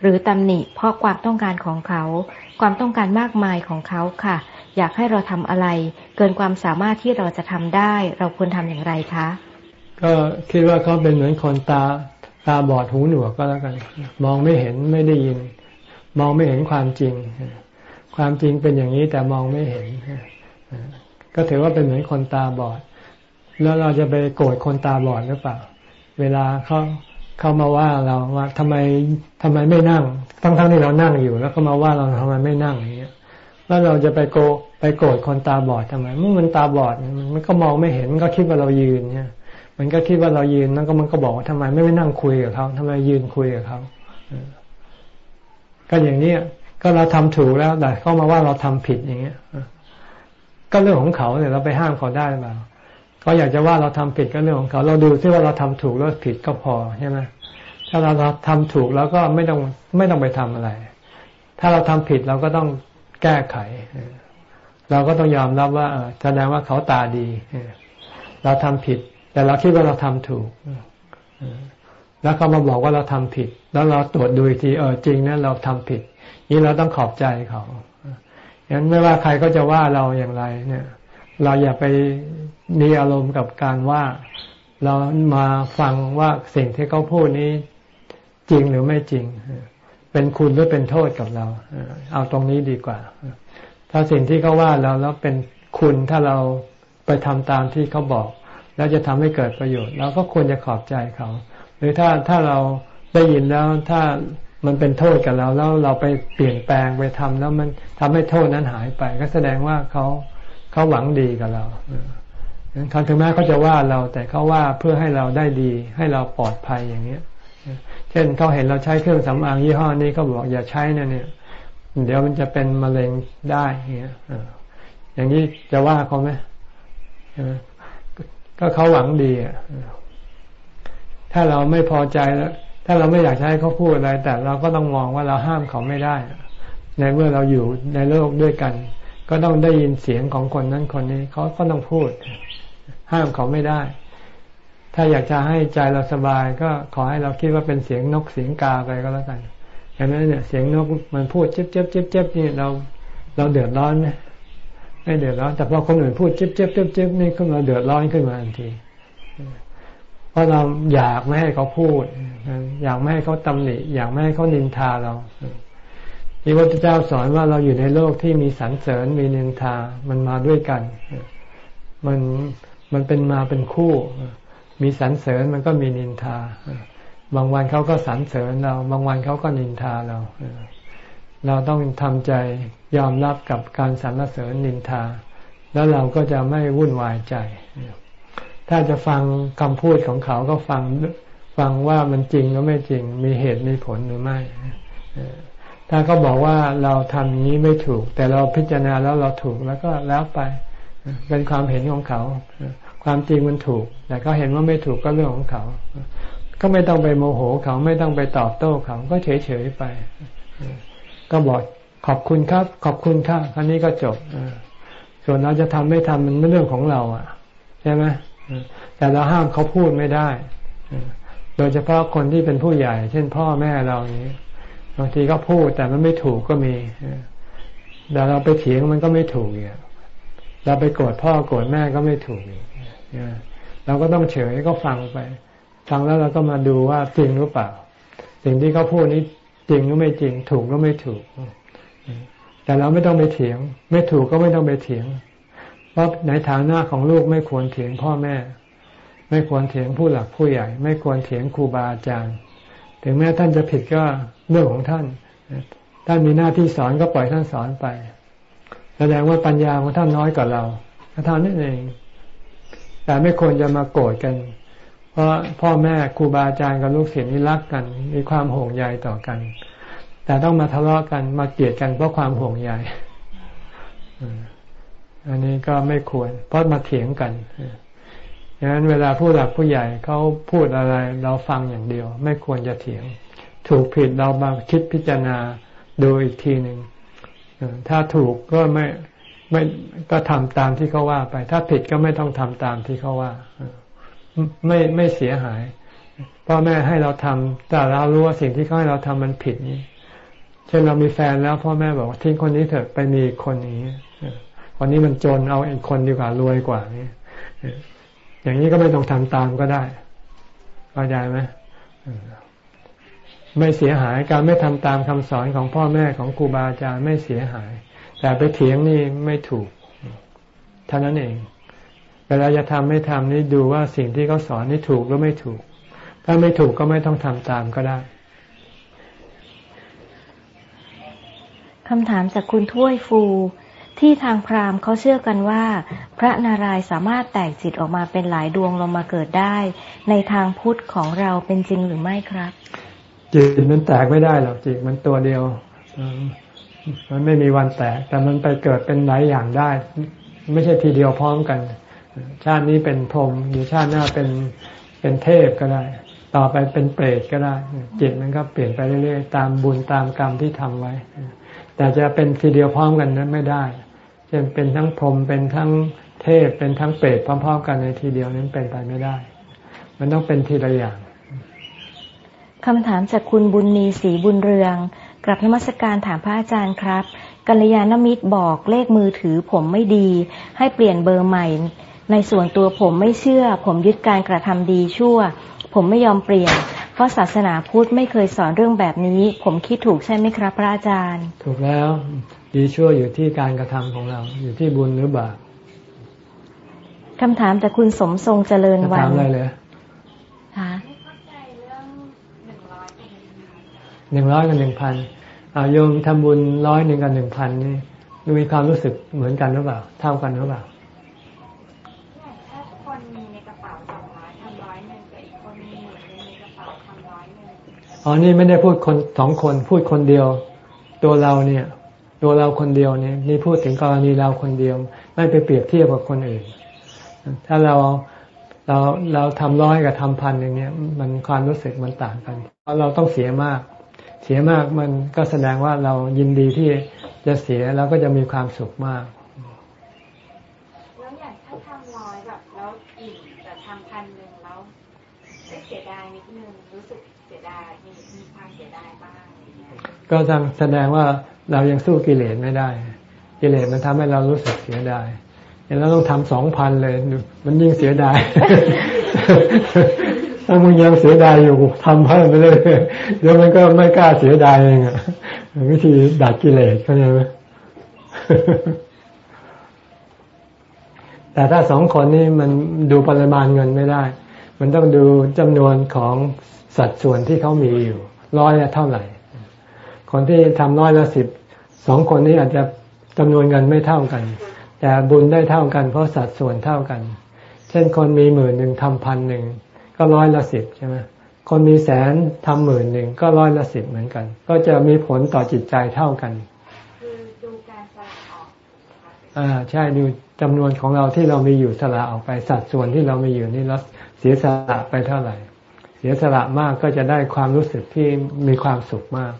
หรือตำหนิเพราะความต้องการของเขา ความต้องการมากมายของเขาค่ะ อยากให้เราทำอะไร เกินความสามารถที่เราจะทำได้ เราควรทำอย่างไรคะ ก็คิดว่าเขาเป็นเหมือนคนตาตาบอดหูหนวกก็แล้วกัน มองไม่เห็นไม่ได้ยิน มองไม่เห็นความจริง ความจริงเป็นอย่างนี้แต่มองไม่เห็น ก็ถือว่าเป็นเหมือนคนตาบอด แล้วเราจะไปโกรธคนตาบอดหรือเปล่า เวลาเขาเขามาว่าเราว่าทำไมทำไมไม่นั่ง ทั้งๆทที่เรานั่งอยู่ แล้วก็มาว่าเราทำไมไม่นั่งอย่างเงี้ย แล้วเราจะไปโกไปโกรธคนตาบอดทำไมเมื่อมันตาบอดมันก็มองไม่เห็นมันก็คิดว่าเรายืนเนี่ยมันก็คิดว่าเรายืนมันก็มันก็บอกว่าทำไมไม่ไปนั่งคุยกับเขาทำไมยืนคุยกับเขาก็อย่างนี้ก็เราทำถูกแล้วแต่เขามาว่าเราทำผิดอย่างเงี้ยก็เรื่องของเขาเนี่ยเราไปห้ามเขาได้หรือเปล่า เขาอยากจะว่าเราทำผิดก็เรื่องของเขา เราดูซิว่าเราทำถูกแล้วผิดก็พอใช่ไหมถ้าเราทำถูกแล้วก็ไม่ต้องไม่ต้องไปทำอะไร ถ้าเราทำผิดเราก็ต้องแก้ไข เราก็ต้องยอมรับว่าแสดงว่าเขาตาดี เราทำผิด แต่เราคิดว่าเราทำถูกแล้วเขามาบอกว่าเราทำผิด แล้วเราตรวจดูอีกทีเออจริงนะเราทำผิดนี่เราต้องขอบใจเขาฉะนั้นไม่ว่าใครก็จะว่าเราอย่างไร เนี่ย เราอย่าไป มีอารมณ์กับการว่าเรามาฟังว่าสิ่งที่เขาพูดนี้จริงหรือไม่จริง เป็นคุณหรือเป็นโทษกับเรา เอาตรงนี้ดีกว่า ถ้าสิ่งที่เขาว่าเราแล้วเป็นคุณถ้าเราไปทำตามที่เขาบอก แล้วจะทำให้เกิดประโยชน์เราก็ควรจะขอบใจเขา หรือถ้าถ้าเราได้ยินแล้วถ้ามันเป็นโทษกับเราแล้วเราไปเปลี่ยนแปลงไปทำแล้วมันทำให้โทษนั้นหายไป ก็แสดงว่าเขาเขาหวังดีกับเรา เขาถึงแม้เขาจะว่าเราแต่เขาว่าเพื่อให้เราได้ดีให้เราปลอดภัยอย่างเนี้ยเช่นเขาเห็นเราใช้เครื่องสำอางยี่ห้อนี้เขาบอกอย่าใช้นะเนี่ย เดี๋ยวมันจะเป็นมะเร็งได้เงี้ยอย่างนี้จะว่าเขาไหมก็เขาหวังดีอะถ้าเราไม่พอใจแล้ว ถ้าเราไม่อยากให้เขาพูดอะไร แต่เราก็ต้องมองว่าเราห้ามเขาไม่ได้ ในเมื่อเราอยู่ในโลกด้วยกัน ก็ต้องได้ยินเสียงของคนนั้นคนนี้เขาก็ต้องพูด ห้ามเขาไม่ได้ ถ้าอยากจะให้ใจเราสบาย ก็ขอให้เราคิดว่าเป็นเสียงนกเสียงกาไปก็แล้วกันอย่างนั้นเนี่ยเสียงนกมันพูดเจ็บเจ็บเจ็บเจ็บนี่เราเราเดือดร้อนไหมไม่เดือดร้อน แต่พอคนอื่นพูดเจ็บเจ็บเจ็บเจ็บนี่ขึ้นมาเดือดร้อนขึ้นมาทันทีเพราะเราอยากไม่ให้เขาพูด อยากไม่ให้เขาตำหนิอยากไม่ให้เขานินทาเราที่พระเจ้าสอนว่าเราอยู่ในโลกที่มีสรรเสริญมีนินทามันมาด้วยกัน มัน มันเป็นมาเป็นคู่ มีสรรเสริญมันก็มีนินทา บางวันเขาก็สรรเสริญเรา บางวันเขาก็นินทาเรา เราต้องทำใจยอมรับกับการสรรเสริญนินทา แล้วเราก็จะไม่วุ่นวายใจ ถ้าจะฟังคำพูดของเขาก็ฟังฟังว่ามันจริงหรือไม่จริง มีเหตุมีผลหรือไม่ ถ้าเขาบอกว่าเราทำนี้ไม่ถูก แต่เราพิจารณาแล้วเราถูกแล้วก็แล้วไป เป็นความเห็นของเขา ความจริงมันถูก แต่เขาเห็นว่าไม่ถูกก็เรื่องของเขา ก็ไม่ต้องไปโมโหเขาไม่ต้องไปตอบโต้เขา ก็เฉยเฉยไป ก็บอกขอบคุณครับ ขอบคุณครับครั้นี้ก็จบส่วนเราจะทำไม่ทำมันเป็นเรื่องของเรา อะ ใช่ไหมแต่เราห้ามเขาพูดไม่ได้ โดยเฉพาะคนที่เป็นผู้ใหญ่ เช่นพ่อแม่เราอย่างนี้บางทีก็พูดแต่มันไม่ถูกก็มีแต่เราไปเถียงมันก็ไม่ถูกอย่าง เราไปโกรธพ่อโกรธแม่ก็ไม่ถูกเราก็ต้องเฉยก็ฟังไป ฟังแล้วเราก็มาดูว่าจริงหรือเปล่า สิ่งที่เขาพูดนี้จริงหรือไม่จริง ถูกหรือไม่ถูก แต่เราไม่ต้องไปเถียง ไม่ถูกก็ไม่ต้องไปเถียง เพราะในฐานะของลูกไม่ควรเถียงพ่อแม่ ไม่ควรเถียงผู้หลักผู้ใหญ่ ไม่ควรเถียงครูบาอาจารย์ ถึงแม้ท่านจะผิดก็เรื่องของท่าน ท่านมีหน้าที่สอนก็ปล่อยท่านสอนไป แสดงว่าปัญญาของท่านน้อยกว่าเราท่านนั่นเอง แต่ไม่ควรจะมาโกรธกัน เพราะพ่อแม่ครูบาอาจารย์กับลูกศิษย์นี่รักกัน มีความห่วงใยต่อกัน แต่ต้องมาทะเลาะกันมาเกลียดกันเพราะความห่วงใยอันนี้ก็ไม่ควร เพราะมาเถียงกันดังนั้นเวลาผู้หลักผู้ใหญ่เขาพูดอะไรเราฟังอย่างเดียว ไม่ควรจะเถียง ถูกผิดเรามาคิดพิจารณาดูอีกทีหนึ่ง ถ้าถูกก็ไม่ไม่ก็ทำตามที่เขาว่าไป ถ้าผิดก็ไม่ต้องทำตามที่เขาว่า ไม่ไม่เสียหายพ่อแม่ให้เราทำแต่เรารู้ว่าสิ่งที่เขาให้เราทำมันผิดนี้เช่นเรามีแฟนแล้ว พ่อแม่บอกทิ้งคนนี้เถอะไปมีคนนี้วันนี้มันจนเอาอีกคนดีกว่ารวยกว่านี่อย่างนี้ก็ไม่ต้องทำตามก็ได้เข้าใจไหม ไม่เสียหายการไม่ทำตามคำสอนของพ่อแม่ของครูบาอาจารย์ไม่เสียหาย แต่ไปเถียงนี่ไม่ถูกเท่านั้นเอง เวลาจะทำไม่ทำนี่ดูว่าสิ่งที่เขาสอนนี่ถูกหรือไม่ถูก ถ้าไม่ถูกก็ไม่ต้องทำตามก็ได้คำถามจากคุณถ้วยฟู ที่ทางพราหมณ์เขาเชื่อกันว่า พระนารายสามารถแตกจิตออกมาเป็นหลายดวงลงมาเกิดได้ ในทางพุทธของเราเป็นจริงหรือไม่ครับ จิตมันแตกไม่ได้หรอกจิตมันตัวเดียวมันไม่มีวันแตก แต่มันไปเกิดเป็นหลายอย่างได้ ไม่ใช่ทีเดียวพร้อมกัน ชาตินี้เป็นพรหมหรือชาติหน้าเป็นเป็นเทพก็ได้ ต่อไปเป็นเปรตก็ได้ จิตมันก็เปลี่ยนไปเรื่อยๆ ตามบุญตามกรรมที่ทำไว้ แต่จะเป็นทีเดียวพร้อมกันนั้นไม่ได้เช่นเป็นทั้งพรหมเป็นทั้งเทพเป็นทั้งเปรตพร้อมๆ กันในทีเดียวนั้นเป็นไปไม่ได้ มันต้องเป็นทีละอย่าง คำถามจากคุณบุญมีศรีบุญเรือง กลับนมัสการถามพระอาจารย์ครับ กัลยาณมิตรบอกเลขมือถือผมไม่ดี ให้เปลี่ยนเบอร์ใหม่ ในส่วนตัวผมไม่เชื่อ ผมยึดการกระทำดีชั่ว ผมไม่ยอมเปลี่ยน เพราะศาสนาพุทธไม่เคยสอนเรื่องแบบนี้ ผมคิดถูกใช่ไหมครับ พระอาจารย์ ถูกแล้ว ดีชั่วอยู่ที่การกระทำของเรา อยู่ที่บุญหรือบาปคำถามจากคุณสมทรงเจริญวันถามอะไรเลยคะ หนึ่งร้อยกับหนึ่งพันโยมทำบุญร้อยหนึ่งกับหนึ่งพันนี่มีความรู้สึกเหมือนกันหรือเปล่า เท่ากันหรือเปล่าถ้าคนมีในกระเป๋าสองร้อยทำร้อยหนึ่งกับอีกคนมีหมื่นในกระเป๋าทำร้อยหนึ่งอ๋อนี่ไม่ได้พูดคนสองคนพูดคนเดียว ตัวเราเนี่ย ตัวเราคนเดียวเนี่ยนี่พูดถึงกรณีเราคนเดียว ไม่ไปเปรียบเทียบกับคนอื่น ถ้าเราเราเราทำร้อยกับทำพันอย่างเงี้ยมันความรู้สึกมันต่างกันเพราะเราต้องเสียมาก เสียมากมันก็แสดงว่าเรายินดีที่จะเสียแล้วก็จะมีความสุขมากแล้วอย่างถ้าทำร้อยแบบแล้วอิ่มแต่ทำพันหนึ่งแล้วเสียดายนิดนึงรู้สึกเสียดายมีมีความเสียดายบ้างก็แสดงว่าเรายังสู้กิเลสไม่ได้ กิเลสมันทำให้เรารู้สึกเสียดายเราต้องทำสองพันเลย มันยิ่งเสียดาย ถ้ามึงยังเสียดายอยู่ทำเพิ่มไปเลยเดี๋ยวมันก็ไม่กล้าเสียดายเองอะวิธีดัดกิเลสเข้าใจไหมแต่ถ้าสองคนนี้มันดูปริมาณเงินไม่ได้ มันต้องดูจำนวนของสัดส่วนที่เขามีอยู่ ร้อยละเท่าไหร่ คนที่ทำร้อยละสิบสองคนนี้อาจจะจำนวนเงินไม่เท่ากัน แต่บุญได้เท่ากันเพราะสัดส่วนเท่ากัน เช่นคนมีหมื่นหนึ่งทำพันหนึ่ง ก็ร้อยละสิบใช่ไหมคนมีแสนทำหมื่นหนึ่งก็ร้อยละสิบเหมือนกัน ก็จะมีผลต่อจิตใจเท่ากันคือดูการสละออกอ่าใช่ดูจำนวนของเราที่เรามีอยู่สละออกไปสัดส่วนที่เรามีอยู่นี่เราเสียสละไปเท่าไหร่ เสียสละมากก็จะได้ความรู้สึกที่มีความสุขมาก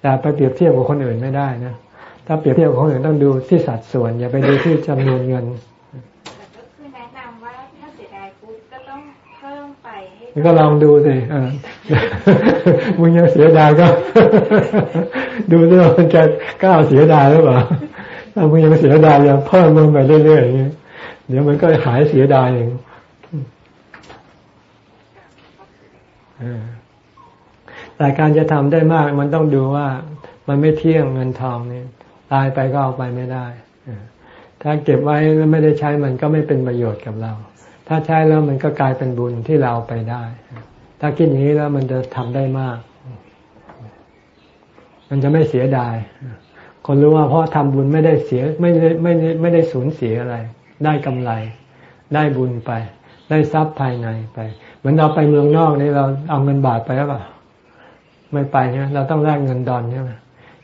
แต่ไปเปรียบเทียบกับคนอื่นไม่ได้นะถ้าเปรียบเทียบของอื่นต้องดูที่สัดส่วน อย่าไปดูที่จำนวนเงินก็คือแนะนำว่าถ้าเสียดายปุ๊บก็ต้องเพิ่มไปให้ ก็ลองดูสิมึงยังเสียดายก็ ดูด้วยมันจะกล้าเสียดายหรือเปล่าถ้ามึงยังเสียดายยังเพิ่มมันไปเรื่อยๆอย่างนี้เดี๋ยวมันก็หายเสียดายเองแต่การจะทำได้มากมันต้องดูว่ามันไม่เที่ยงเงินทองนี่ตายไปก็เอาไปไม่ได้ ถ้าเก็บไว้แล้วไม่ได้ใช้มันก็ไม่เป็นประโยชน์กับเรา ถ้าใช้แล้วมันก็กลายเป็นบุญที่เราไปได้ ถ้าคิดอย่างนี้แล้วมันจะทำได้มาก มันจะไม่เสียดาย คนรู้ว่าเพราะทำบุญไม่ได้เสียไม่ได้ไม่ได้ไม่ได้สูญเสียอะไร ได้กำไร ได้บุญไป ได้ทรัพย์ภายในไป เหมือนเราไปเมืองนอกนี่เราเอาเงินบาทไปแล้วป่ะไม่ไปเนี่ยเราต้องแลกเงินดอนใช่ไหม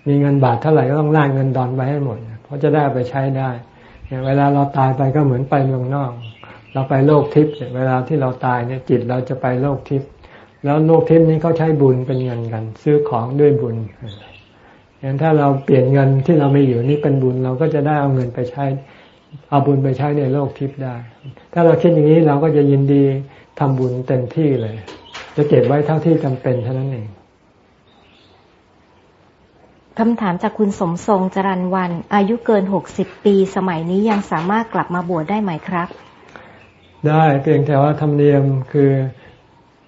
มีเงินบาทเท่าไหร่ก็ต้องแล่างเงินดอนไปให้หมด เพราะจะได้ไปใช้ได้เวลาเราตายไปก็เหมือนไปเมืองนอก เราไปโลกทิพย์เวลาที่เราตายเนี่ยจิตเราจะไปโลกทิพย์แล้วโลกทิพย์นี้เขาใช้บุญเป็นเงินกัน ซื้อของด้วยบุญอย่างถ้าเราเปลี่ยนเงินที่เราไม่อยู่นี่เป็นบุญเราก็จะได้เอาเงินไปใช้ เอาบุญไปใช้ในโลกทิพย์ได้ ถ้าเราคิดอย่างนี้เราก็จะยินดีทำบุญเต็มที่เลย จะเก็บไว้เท่าที่จำเป็นเท่านั้นเองคำถามจากคุณสมทรงจรันวัน อายุเกินหกสิบปี สมัยนี้ยังสามารถกลับมาบวชได้ไหมครับ ได้เพียงแต่ว่าธรรมเนียมคือ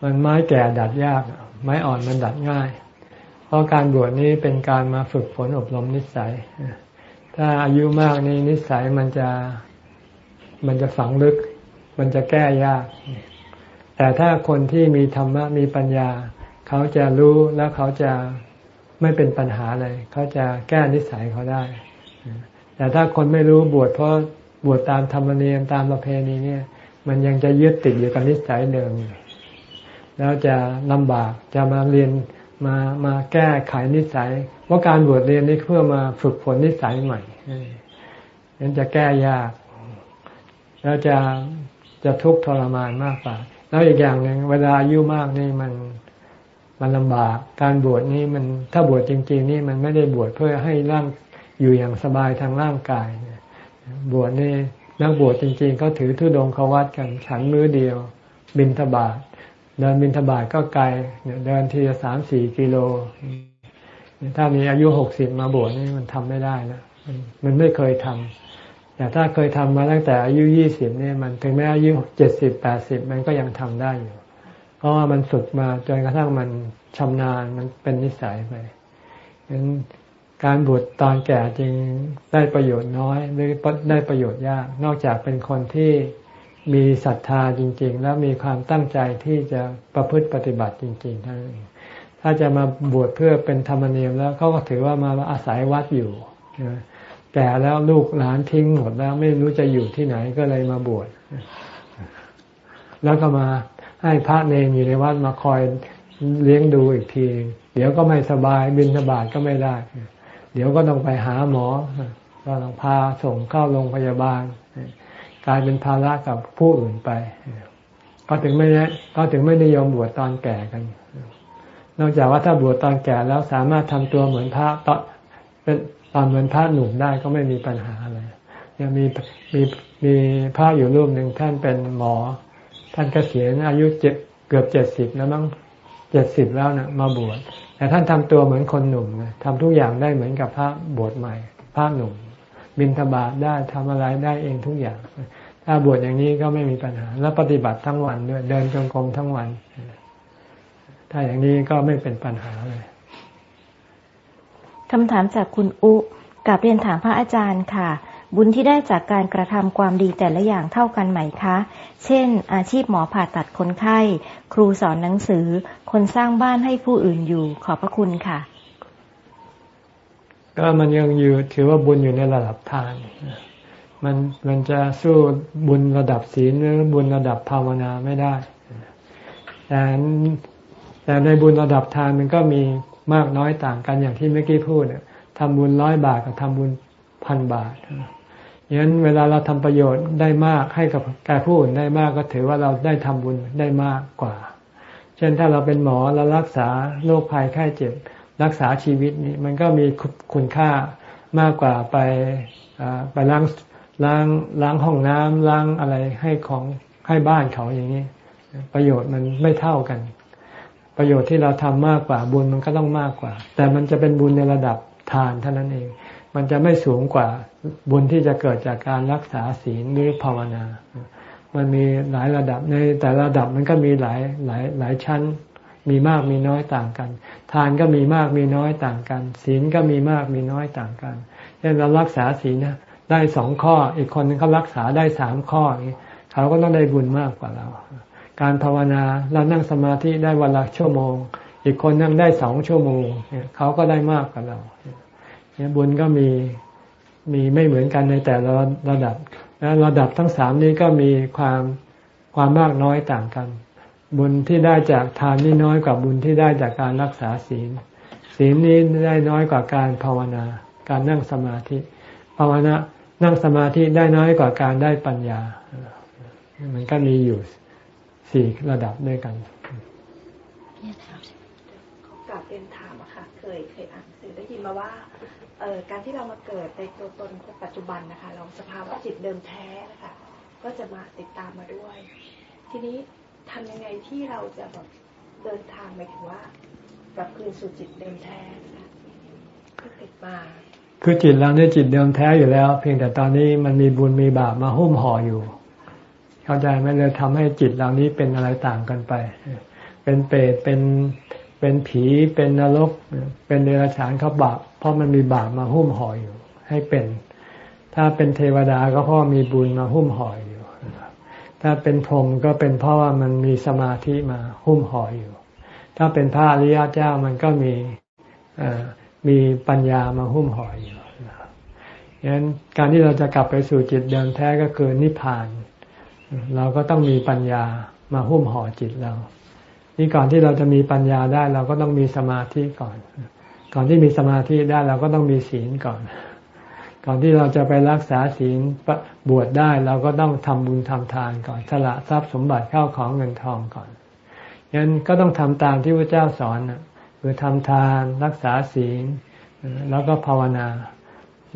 มันไม้แก่ดัดยาก ไม้อ่อนมันดัดง่าย เพราะการบวชนี้เป็นการมาฝึกฝนอบรมนิสัย ถ้าอายุมากนี่นิสัยมันจะมันจะฝังลึก มันจะแก้ยาก แต่ถ้าคนที่มีธรรมะมีปัญญา เขาจะรู้แล้วเขาจะไม่เป็นปัญหาเลย เขาจะแก้นิสัยเขาได้ แต่ถ้าคนไม่รู้บวชเพราะบวชตามธรรมเนียมตามประเพณีเนี่ย มันยังจะยึดติดอยู่กับนิสัยเดิม แล้วจะลำบากจะมาเรียนมามาแก้ไขนิสัยว่าการบวชเรียนนี่เพื่อมาฝึกฝนนิสัยใหม่นั้นจะแก้ยาก แล้วจะจะทุกข์ทรมานมากกว่า แล้วอีกอย่างหนึ่งเวลาอายุมากนี่มันมันลำบาก การบวชนี่มันถ้าบวชจริง ๆ นี่มันไม่ได้บวชเพื่อให้ร่างอยู่อย่างสบายทางร่างกายบวชนี่ นักบวชจริงๆเขาถือทุดงเขวัดกันฉันมือเดียว บินทบาทเดินบินทบาทก็ไกลเดินทีละสามสี่กิโล ถ้ามีอายุหกสิบมาบวชนี่มันทำไม่ได้แล้วมันไม่เคยทำแต่ถ้าเคยทำมาตั้งแต่อายุยี่สิบเนี่ยมันถึงแม้อายุเจ็ดสิบแปดสิบมันก็ยังทำได้อยู่ เพราะว่ามันฝึกมาจนกระทั่งมันชำนาญมันเป็นนิสัยไปฉะนั้น การบวชตอนแก่จริงได้ประโยชน์น้อยหรือได้ประโยชน์ยาก นอกจากเป็นคนที่มีศรัทธาจริง ๆ แล้วมีความตั้งใจที่จะประพฤติปฏิบัติจริงๆเท่านั้นถ้าจะมาบวชเพื่อเป็นธรรมเนียมแล้วเขาก็ถือว่ามาอาศัยวัดอยู่แก่แล้วลูกหลานทิ้งหมดแล้วไม่รู้จะอยู่ที่ไหนก็เลยมาบวชแล้วก็มาให้พระเนรอยู่ในวัดมาคอยเลี้ยงดูอีกที เดี๋ยวก็ไม่สบายบินสบาทก็ไม่ได้ เดี๋ยวก็ต้องไปหาหมอก็ต้องพาส่งเข้าโรงพยาบาล กลายเป็นภาระกับผู้อื่นไปก็ถึงไม่ก็ถึงไม่นิยมบวชตอนแก่กัน นอกจากว่าถ้าบวชตอนแก่แล้วสามารถทำตัวเหมือนพระตอนเป็นตอนเหมือนพระหนุ่มได้ก็ไม่มีปัญหาอะไรยังมีมีมีพระอยู่รูปหนึ่งท่านเป็นหมอ ท่านเกษียณอายุเจ็ดเกือบเจ็ดสิบแล้วมั้งเจ็ดสิบแล้วนะมาบวช แต่ท่านทำตัวเหมือนคนหนุ่มนะทำทุกอย่างได้เหมือนกับพระบวชใหม่ พระหนุ่ม บินทบาทได้ทำอะไรได้เองทุกอย่าง ถ้าบวชอย่างนี้ก็ไม่มีปัญหา แล้วปฏิบัติทั้งวันด้วยเดินจงกรมทั้งวัน ถ้าอย่างนี้ก็ไม่เป็นปัญหาเลยคำถามจากคุณอุกับเรียนถามพระอาจารย์ค่ะ บุญที่ได้จากการกระทำความดีแต่ละอย่างเท่ากันไหมคะ เช่น อาชีพหมอผ่าตัดคนไข้ ครูสอนหนังสือ คนสร้างบ้านให้ผู้อื่นอยู่ ขอบพระคุณค่ะ ก็มันยังอยู่ถือว่าบุญอยู่ในระดับทาน มันมันจะสู้บุญระดับศีลหรือบุญระดับภาวนาไม่ได้ แต่แต่ในบุญระดับทานมันก็มีมากน้อยต่างกันอย่างที่เมื่อกี้พูดทำบุญร้อยบาทกับทำบุญพันบาท ย่างนั้นเวลาเราทำประโยชน์ได้มากให้กับแก่ผู้อื่นได้มากก็ถือว่าเราได้ทำบุญได้มากกว่า เช่นถ้าเราเป็นหมอเรารักษาโรคภัยไข้เจ็บ รักษาชีวิตนี่มันก็มีคุณค่ามากกว่าไปไปล้างล้างล้างห้องน้ำล้างอะไรให้ของให้บ้านเขาอย่างนี้ประโยชน์มันไม่เท่ากัน ประโยชน์ที่เราทำมากกว่าบุญมันก็ต้องมากกว่า แต่มันจะเป็นบุญในระดับทานเท่านั้นเอง มันจะไม่สูงกว่าบุญที่จะเกิดจากการรักษาศีลหรือภาวนา มันมีหลายระดับในแต่ระดับมันก็มีหลายหลายหลายชั้น มีมากมีน้อยต่างกัน ทานก็มีมากมีน้อยต่างกัน ศีลก็มีมากมีน้อยต่างกันเช่นเรารักษาศีลนะได้สองข้อ อีกคนนึงเขารักษาได้สามข้อเขาก็ต้องได้บุญมากกว่าเรา การภาวนาเรานั่งสมาธิได้วันละชั่วโมง อีกคนนั่งได้สองชั่วโมงเขาก็ได้มากกว่าเรา บุญก็มีมีไม่เหมือนกันในแต่ละระดับ และระดับทั้งสามนี้ก็มีความความมากน้อยต่างกัน บุญที่ได้จากทานนี่น้อยกว่าบุญที่ได้จากการรักษาศีล ศีลนี้ได้น้อยกว่าการภาวนา การนั่งสมาธิ ภาวนานั่งสมาธิได้น้อยกว่าการได้ปัญญา มันก็มีอยู่สี่ระดับด้วยกันกลับเป็นถามอะค่ะ เคยเคยอ่านสื่อได้ยินมาว่าเอ่อ การที่เรามาเกิดในตัวตนปัจจุบันนะคะ เราสภาวะจิตเดิมแท้นะคะ ก็จะมาติดตามมาด้วย ทีนี้ทำยังไงที่เราจะแบบเดินทางไปถึงว่ากลับคืนสู่จิตเดิมแท้นะก็ติดมาคือจิตเราเนี่ยจิตเดิมแท้อยู่แล้ว เพียงแต่ตอนนี้มันมีบุญมีบาปมาหุ้มห่ออยู่ เข้าใจไหมเลยทำให้จิตเหล่านี้เป็นอะไรต่างกันไป เป็นเปรตเป็นเป็นผีเป็นนรก เป็นเดรัจฉานเขาบาป เพราะมันมีบาปมาหุ้มห่ออยู่ ให้เป็น ถ้าเป็นเทวดาก็เพราะมีบุญมาหุ้มห่ออยู่ ถ้าเป็นพรหมก็เป็นเพราะว่ามันมีสมาธิมาหุ้มห่ออยู่ ถ้าเป็นพระอริยเจ้ามันก็มีมีปัญญามาหุ้มห่ออยู่ดังนั้นการที่เราจะกลับไปสู่จิตเดิมแท้ก็คือนิพพาน เราก็ต้องมีปัญญามาหุ้มห่อจิตเรา นี่ก่อนที่เราจะมีปัญญาได้เราก็ต้องมีสมาธิก่อน ก่อนที่มีสมาธิได้เราก็ต้องมีศีลก่อน ก่อนที่เราจะไปรักษาศีลบวชได้เราก็ต้องทำบุญทำทานก่อนสละทรัพย์สมบัติเข้าของเงินทองก่อนยันก็ต้องทำตามที่พระเจ้าสอนคือทำทานรักษาศีล แล้วก็ภาวนา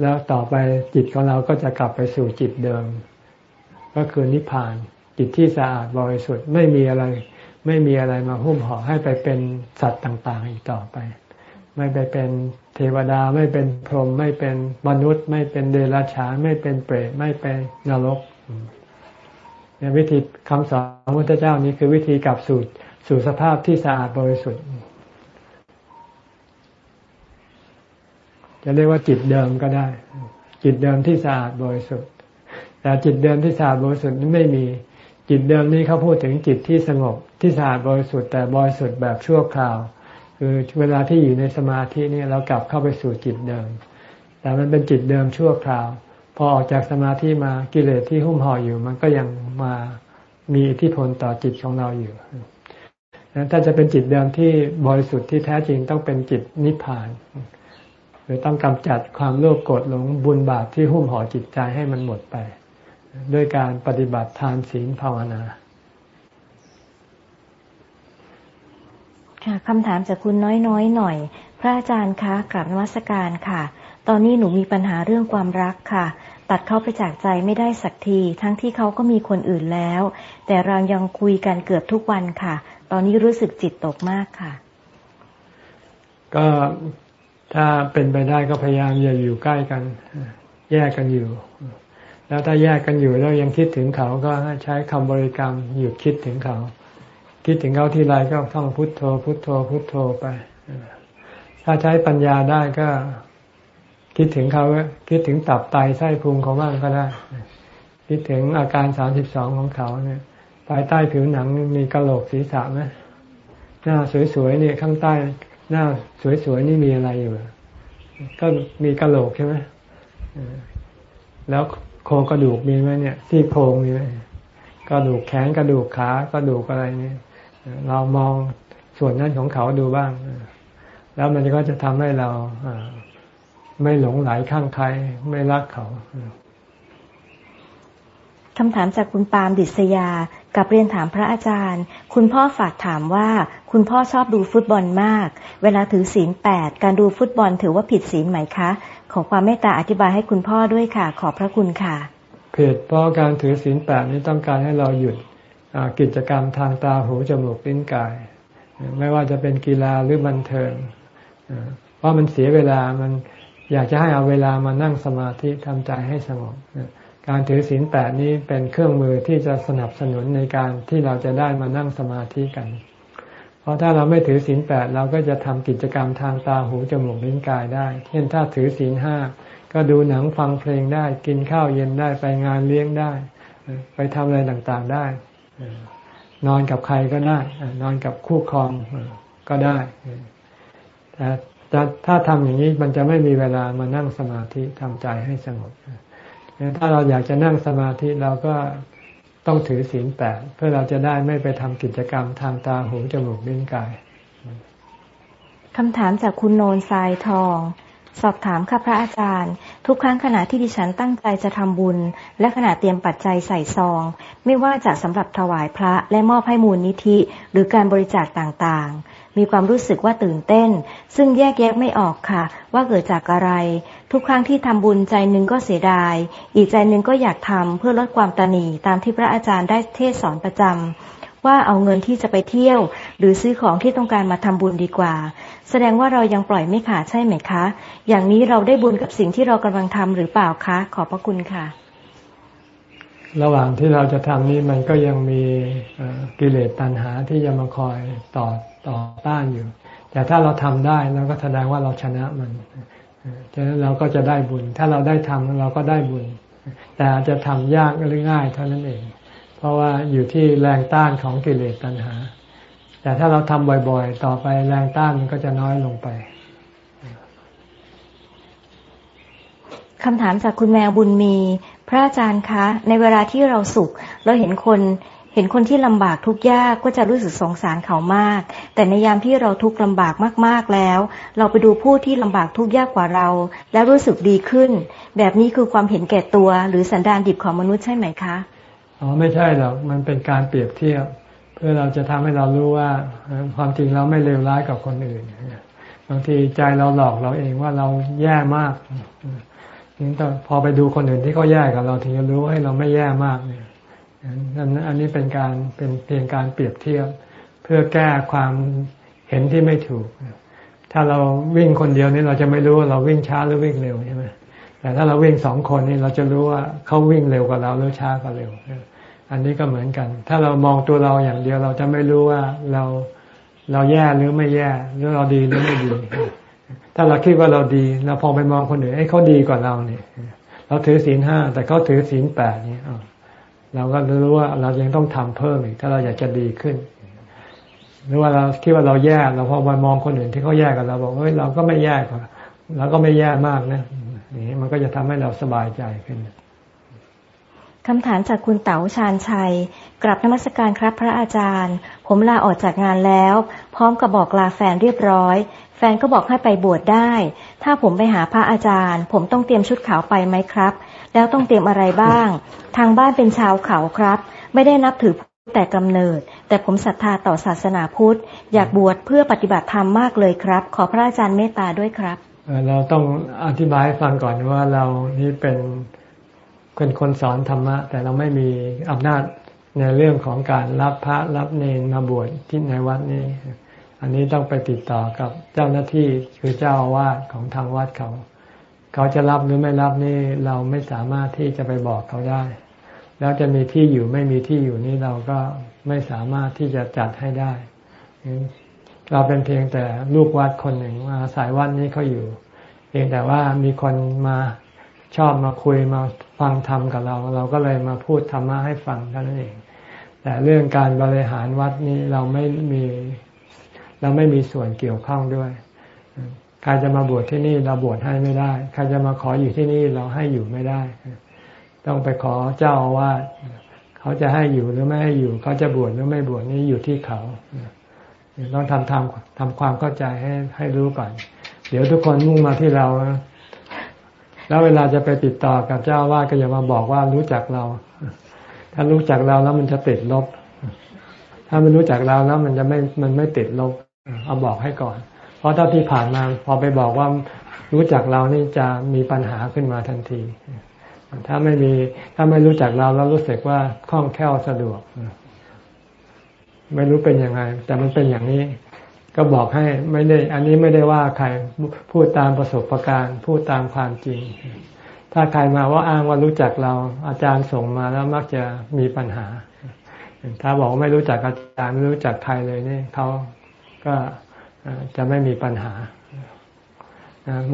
แล้วต่อไปจิตของเราก็จะกลับไปสู่จิตเดิม ก็คือนิพพานจิตที่สะอาดบริสุทธิ์ไม่มีอะไร ไม่มีอะไรมาหุ้มห่อให้ไปเป็นสัตว์ต่าง ๆ อีกต่อไป ไม่ไปเป็นเทวดาไม่เป็นพรหมไม่เป็นมนุษย์ ไม่เป็นเดรัจฉานไม่เป็นเปรตไม่เป็นนรกเนี่ยวิธีคำสอนของพระเจ้านี้คือวิธีกลับสู่สู่สภาพที่สะอาดบริสุทธิ์ จะเรียกว่าจิตเดิมก็ได้ จิตเดิมที่สะอาดบริสุทธิ์ แต่จิตเดิมที่สะอาดบริสุทธิ์นี้ไม่มี จิตเดิมนี้เขาพูดถึงจิตที่สงบที่สะอาดบริสุทธิ์แต่บริสุทธิ์แบบชั่วคราว คือเวลาที่อยู่ในสมาธินี่เรากลับเข้าไปสู่จิตเดิม แต่มันเป็นจิตเดิมชั่วคราว พอออกจากสมาธิมากิเลสที่หุ้มห่ออยู่ มันก็ยังมามีอิทธิพลต่อจิตของเราอยู่ถ้าจะเป็นจิตเดิมที่บริสุทธิ์ที่แท้จริงต้องเป็นจิตนิพพาน หรือต้องกำจัดความโลภโกรธหลงบุญบาปที่หุ้มห่อจิตใจให้มันหมดไป ด้วยการปฏิบัติทานศีลภาวนา ค่ะคำถามจากคุณน้อยๆหน่อย พระอาจารย์คะกราบนมัสการค่ะ ตอนนี้หนูมีปัญหาเรื่องความรักค่ะ ตัดเขาไปจากใจไม่ได้สักที ทั้งที่เขาก็มีคนอื่นแล้ว แต่เรายังคุยกันเกือบทุกวันค่ะ ตอนนี้รู้สึกจิตตกมากค่ะ ก็ถ้าเป็นไปได้ก็พยายามอย่าอยู่ใกล้กัน แยกกันอยู่ แล้วถ้าแยกกันอยู่แล้วยังคิดถึงเขาก็ใช้คำบริกรรมหยุดคิดถึงเขา คิดถึงเขาที่ไรก็ท่องพุทโธ พุทโธ พุทโธไป ถ้าใช้ปัญญาได้ก็ คิดถึงเขาคิดถึงตับไตไส้พุงเขาบ้างก็ได้ คิดถึงอาการสามสิบสองของเขาเนี่ยภายใต้ผิวหนังมีกระโหลกศีรษะไหมหน้าสวยๆเนี่ยข้างใต้ หน้าสวยๆนี่มีอะไรอยู่ ก็มีกระโหลกใช่ไหมแล้วโครงกระดูกมีไหมเนี่ยซี่โครงมีไหมกระดูกแขนกระดูกขากระดูกอะไรเนี่ย เรามองส่วนนั้นของเขาดูบ้าง แล้วมันก็จะทำให้เราไม่หลงไหลข้างใครไม่รักเขาคำถามจากคุณปาล์มดิษยากับเรียนถามพระอาจารย์ คุณพ่อฝากถามว่า คุณพ่อชอบดูฟุตบอลมาก เวลาถือศีลแปดการดูฟุตบอลถือว่าผิดศีลไหมคะ ขอความเมตตาอธิบายให้คุณพ่อด้วยค่ะ ขอบพระคุณค่ะผิดเพราะการถือศีลแปดนี้ต้องการให้เราหยุด กิจกรรมทางตาหูจมูกลิ้นกาย ไม่ว่าจะเป็นกีฬาหรือบันเทิงเพราะมันเสียเวลามันอยากจะให้เอาเวลามานั่งสมาธิทำใจให้สงบการถือศีลแปดนี้เป็นเครื่องมือที่จะสนับสนุนในการที่เราจะได้มานั่งสมาธิกัน เพราะถ้าเราไม่ถือศีลแปดเราก็จะทำกิจกรรมทางตาหูจมูกลิ้นกายได้ เช่นถ้าถือศีลห้าก็ดูหนังฟังเพลงได้ กินข้าวเย็นได้ไปงานเลี้ยงได้ ไปทำอะไรต่างๆได้ นอนกับใครก็ได้ นอนกับคู่ครองก็ได้แต่ถ้าทำอย่างนี้มันจะไม่มีเวลามานั่งสมาธิทำใจให้สงบถ้าเราอยากจะนั่งสมาธิเราก็ต้องถือศีลแปดเพื่อเราจะได้ไม่ไปทำกิจกรรมทางตาหูจมูกลิ้นกายคำถามจากคุณโนนทรายทอง สอบถามค่ะพระอาจารย์ ทุกครั้งขณะที่ดิฉันตั้งใจจะทำบุญ และขณะเตรียมปัจจัยใส่ซอง ไม่ว่าจะสำหรับถวายพระและมอบให้มูลนิธิ หรือการบริจาคต่างๆ มีความรู้สึกว่าตื่นเต้น ซึ่งแยกแยะไม่ออกค่ะ ว่าเกิดจากอะไร ทุกครั้งที่ทำบุญใจหนึ่งก็เสียดาย อีกใจหนึ่งก็อยากทำเพื่อลดความตนีตามที่พระอาจารย์ได้เทศสอนประจำ ว่าเอาเงินที่จะไปเที่ยว หรือซื้อของที่ต้องการมาทำบุญดีกว่า แสดงว่าเรายังปล่อยไม่ขาดใช่ไหมคะ อย่างนี้เราได้บุญกับสิ่งที่เรากำลังทำหรือเปล่าคะ ขอบพระคุณค่ะ ระหว่างที่เราจะทำนี้มันก็ยังมีกิเลสตัณหาที่จะมาคอยต่อต่อต้านอยู่ แต่ถ้าเราทำได้เราก็แสดงว่าเราชนะมันฉะนั้นเราก็จะได้บุญ ถ้าเราได้ทำเราก็ได้บุญ แต่อาจจะทำยากหรือง่ายเท่านั้นเอง เพราะว่าอยู่ที่แรงต้านของกิเลสตัณหา แต่ถ้าเราทำบ่อยๆ ต่อไปแรงต้านมันก็จะน้อยลงไปคำถามจากคุณแมวบุญมี พระอาจารย์คะ ในเวลาที่เราสุข เราเห็นคนเห็นคนที่ลำบากทุกข์ยากก็จะรู้สึกสงสารเขามาก แต่ในยามที่เราทุกข์ลำบากมากๆแล้ว เราไปดูผู้ที่ลำบากทุกข์ยากกว่าเรา แล้วรู้สึกดีขึ้น แบบนี้คือความเห็นแก่ตัว หรือสันดานดิบของมนุษย์ใช่ไหมคะ อ๋อไม่ใช่หรอกมันเป็นการเปรียบเทียบ เพื่อเราจะทำให้เรารู้ว่า ความจริงเราไม่เลวร้ายกับคนอื่นบางทีใจเราหลอกเราเองว่าเราแย่มากนี่ต้องพอไปดูคนอื่นที่เขาแย่กับเราถึงจะรู้ให้เราไม่แย่มากเนี่ยอันนี้เป็นการเป็นเพียงการเปรียบเทียบ เพื่อแก้ความเห็นที่ไม่ถูก ถ้าเราวิ่งคนเดียวนี่เราจะไม่รู้ว่าเราวิ่งช้าหรือวิ่งเร็วใช่ไหม แต่ถ้าเราวิ่งสองคนนี่เราจะรู้ว่าเขาวิ่งเร็วกว่าเราหรือช้ากว่าเร็ว อันนี้ก็เหมือนกัน ถ้าเรามองตัวเราอย่างเดียวเราจะไม่รู้ว่าเราเราแย่หรือไม่แย่หรือเราดีหรือไม่ดี ถ้าเราคิดว่าเราดีเราพอไปมองคนอื่นให้เขาดีกว่าเราเนี่ยเราถือศีลห้าแต่เขาถือศีลแปดนี่เราก็รู้ว่าเรายังต้องทำเพิ่มอีกถ้าเราอยากจะดีขึ้น หรือว่าเราคิดว่าเราแย่เราพอมามองคนอื่นที่เขาแย่กับเราบอกเฮ้ยเราก็ไม่แย่กว่าเราก็ไม่แย่มากนะ อย่างนี้มันก็จะทำให้เราสบายใจขึ้นคำถามจากคุณเต๋าชาญชัย กลับนมัสการครับพระอาจารย์ ผมลาออกจากงานแล้ว พร้อมกับบอกลาแฟนเรียบร้อย แฟนก็บอกให้ไปบวชได้ ถ้าผมไปหาพระอาจารย์ ผมต้องเตรียมชุดขาวไปไหมครับ แล้วต้องเตรียมอะไรบ้าง ทางบ้านเป็นชาวเขาครับ ไม่ได้นับถือแต่กำเนิด แต่ผมศรัทธาต่อศาสนาพุทธ อยากบวชเพื่อปฏิบัติธรรมมากเลยครับ ขอพระอาจารย์เมตตาด้วยครับ เราต้องอธิบายให้ฟังก่อนว่าเรานี่เป็นเป็นคนสอนธรรมะ แต่เราไม่มีอำนาจในเรื่องของการรับพระรับเนนมาบวชที่ในวัดนี้ อันนี้ต้องไปติดต่อกับเจ้าหน้าที่คือเจ้าอาวาสของทางวัดเขา เขาจะรับหรือไม่รับนี่เราไม่สามารถที่จะไปบอกเขาได้ แล้วจะมีที่อยู่ไม่มีที่อยู่นี่เราก็ไม่สามารถที่จะจัดให้ได้ เราเป็นเพียงแต่ลูกวัดคนหนึ่งมาอายวัดนี้เขาอยู่ เพียงแต่ว่ามีคนมาชอบมาคุยมาฟังธรรมกับเรา เราก็เลยมาพูดธรรมะให้ฟังเท่านั้นเอง แต่เรื่องการบริหารวัดนี้เราไม่มีเราไม่มีส่วนเกี่ยวข้องด้วย ใครจะมาบวชที่นี่เราบวชให้ไม่ได้ ใครจะมาขออยู่ที่นี่เราให้อยู่ไม่ได้ ต้องไปขอเจ้าอาวาสเขาจะให้อยู่หรือไม่ให้อยู่ เขาจะบวชหรือไม่บวชนี่อยู่ที่เขา ต้องทำทำทำความเข้าใจให้ให้รู้ก่อน เดี๋ยวทุกคนมุ่งมาที่เรา แล้วเวลาจะไปติดต่อกับเจ้าว่าก็อย่ามาบอกว่ารู้จักเรา ถ้ารู้จักเราแล้วมันจะติดลบ ถ้าไม่รู้จักเราแล้วมันจะไม่มันไม่ติดลบ เอาบอกให้ก่อน เพราะถ้าที่ผ่านมาพอไปบอกว่ารู้จักเรานี่จะมีปัญหาขึ้นมาทันที ถ้าไม่มีถ้าไม่รู้จักเราแล้วรู้สึกว่าคล่องแคล่วสะดวก ไม่รู้เป็นยังไงแต่มันเป็นอย่างนี้ ก็บอกให้ไม่ได้ อันนี้ไม่ได้ว่าใครพูดตามประสบการณ์พูดตามความจริง ถ้าใครมาว่าอ้างว่ารู้จักเรา อาจารย์ส่งมาแล้วมักจะมีปัญหา ถ้าบอกว่าไม่รู้จักอาจารย์ไม่รู้จักใครเลยนี่เขาก็จะไม่มีปัญหา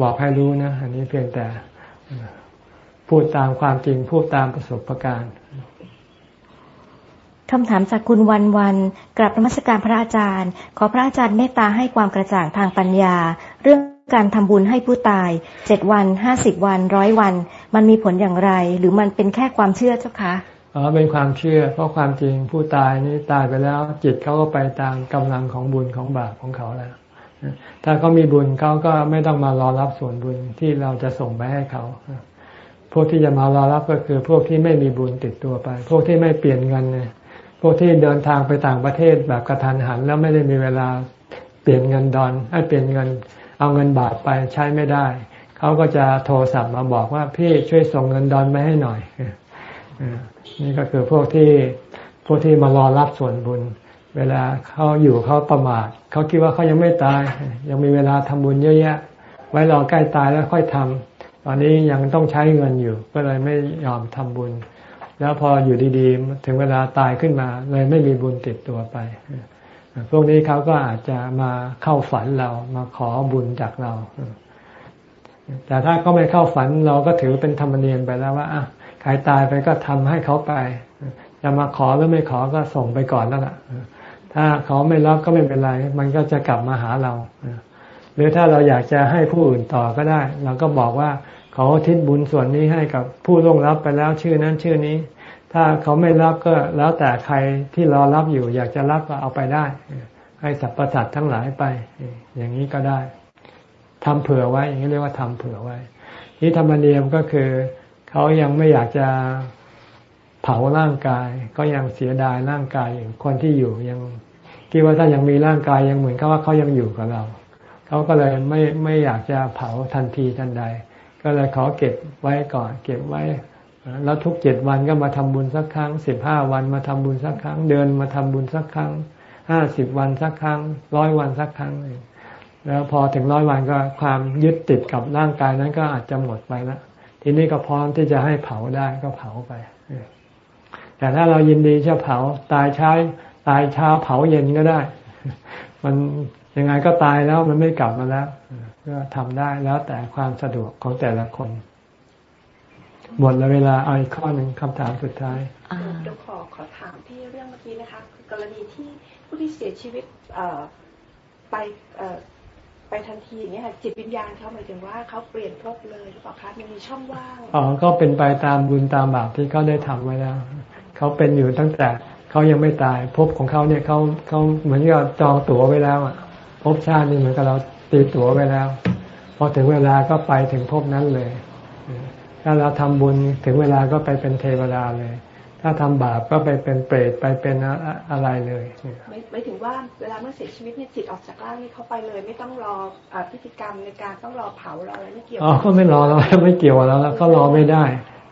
บอกให้รู้นะ อันนี้เพียงแต่พูดตามความจริงพูดตามประสบการณ์ คำถามจากคุณวันวันกลับนมัสการพระอาจารย์ ขอพระอาจารย์เมตตาให้ความกระจ่างทางปัญญา เรื่องการทำบุญให้ผู้ตายเจ็ดวันห้าสิบวันร้อยวัน มันมีผลอย่างไร หรือมันเป็นแค่ความเชื่อเจ้าคะอ๋อเป็นความเชื่อ เพราะความจริงผู้ตายนี่ตายไปแล้ว จิตเขาก็ไปตามกำลังของบุญของบาปของเขาแล้วถ้าเขามีบุญเขาก็ไม่ต้องมารอรับส่วนบุญที่เราจะส่งไปให้เขาพวกที่จะมารอรับก็คือพวกที่ไม่มีบุญติดตัวไป พวกที่ไม่เปลี่ยนเงินเนี่ย พวกที่เดินทางไปต่างประเทศแบบกระทันหัน แล้วไม่ได้มีเวลาเปลี่ยนเงินดอนให้เปลี่ยนเงิน เอาเงินบาทไปใช้ไม่ได้ เขาก็จะโทรศัพท์มาบอกว่าพี่ช่วยส่งเงินดอนไปให้หน่อยนี่ก็คือพวกที่พวกที่มารอรับส่วนบุญ เวลาเขาอยู่เขาประมาทเขาคิดว่าเขายังไม่ตาย ยังมีเวลาทำบุญเยอะแยะ ไว้รอใกล้ตายแล้วค่อยทำตอนนี้ยังต้องใช้เงินอยู่ ก็เลยไม่ยอมทำบุญ แล้วพออยู่ดีๆ ถึงเวลาตายขึ้นมา เลยไม่มีบุญติดตัวไป พวกนี้เขาก็อาจจะมาเข้าฝันเรามาขอบุญจากเรา แต่ถ้าเขาไม่เข้าฝันเราก็ถือเป็นธรรมเนียมไปแล้วว่าใครตายไปก็ทำให้เขาไปจะมาขอหรือไม่ขอก็ส่งไปก่อนแล้วล่ะถ้าเขาไม่รับก็ไม่เป็นไร มันก็จะกลับมาหาเรา หรือถ้าเราอยากจะให้ผู้อื่นต่อก็ได้ เราก็บอกว่า เขาทิศบุญส่วนนี้ให้กับผู้ล่วงรับไปแล้วชื่อนั้นชื่อนี้ ถ้าเขาไม่รับก็แล้วแต่ใครที่รอรับอยู่ อยากจะรับก็เอาไปได้ ให้สรรพสัตว์ทั้งหลายไป อย่างนี้ก็ได้ทำเผื่อไว้ อย่างนี้เรียกว่าทำเผื่อไว้ที่ธรรมเนียมก็คือ เขายังไม่อยากจะเผาร่างกาย ก็ยังเสียดายร่างกายอย่คนที่อยู่ยังคิดว่าถ้ายังมีร่างกายยังเหมือนกับว่าเขายังอยู่กับเรา เขาก็เลยไม่ไม่อยากจะเผาทันทีทันใด ก็เลยขอเก็บไว้ก่อน เก็บไว้ แล้วทุกเจ็ดวันก็มาทำบุญสักครั้งสิบห้าวันมาทำบุญสักครั้ง เดือนมาทำบุญสักครั้งห้าสิบวันสักครั้งร้อยวันสักครั้ง แล้วพอถึงร้อยวันก็ความยึดติดกับร่างกายนั้นก็อาจจะหมดไปแล้วทีนี้ก็พร้อมที่จะให้เผาได้ก็เผาไป แต่ถ้าเรายินดีจะเผาตายช้าตายเช้าเผาเย็นก็ได้ มันยังไงก็ตายแล้วมันไม่กลับมาแล้ว ก็ทำได้แล้วแต่ความสะดวกของแต่ละคนหมดแล้วเวลาเอาอีกข้อหนึ่งคำถามสุดท้ายเดี๋ยวขอขอถามที่เรื่องเมื่อกี้นะคะคือกรณีที่ผผู้ที่เสียชีวิตเอ่อไปเอ่อไปทันทีอย่างเงี้ยค่ะจิตวิญญาณเขาหมายถึงว่าเขาเปลี่ยนภพเลยหรือเปล่าคะมันมีช่องว่างอ๋อก็เป็นไปตามบุญตามบาปที่เขาได้ทำไว้แล้วเขาเป็นอยู่ตั้งแต่เขายังไม่ตายภพของเขาเนี่ยเขาเขาเหมือนกับจองตั๋วไว้แล้วอะภพชาตินี่เหมือนกับเรา ตีตั๋วไว้แล้ว พอถึงเวลาก็ไปถึงภพนั้นเลย ถ้าเราทำบุญถึงเวลาก็ไปเป็นเทวดาเลย ถ้าทำบาปก็ไปเป็นเปรตไปเป็นอะอะไรเลยไม่ไม่ถึงว่าเวลาเมื่อเสียชีวิตเนี่ยจิตออกจากร่างนี่เขาไปเลย ไม่ต้องรอเอ่อพิธีกรรมในการต้องรอเผารออะไรไม่เกี่ยวอ๋อก็ไม่รอแล้วไม่เกี่ยวแล้วแล้วก็รอไม่ได้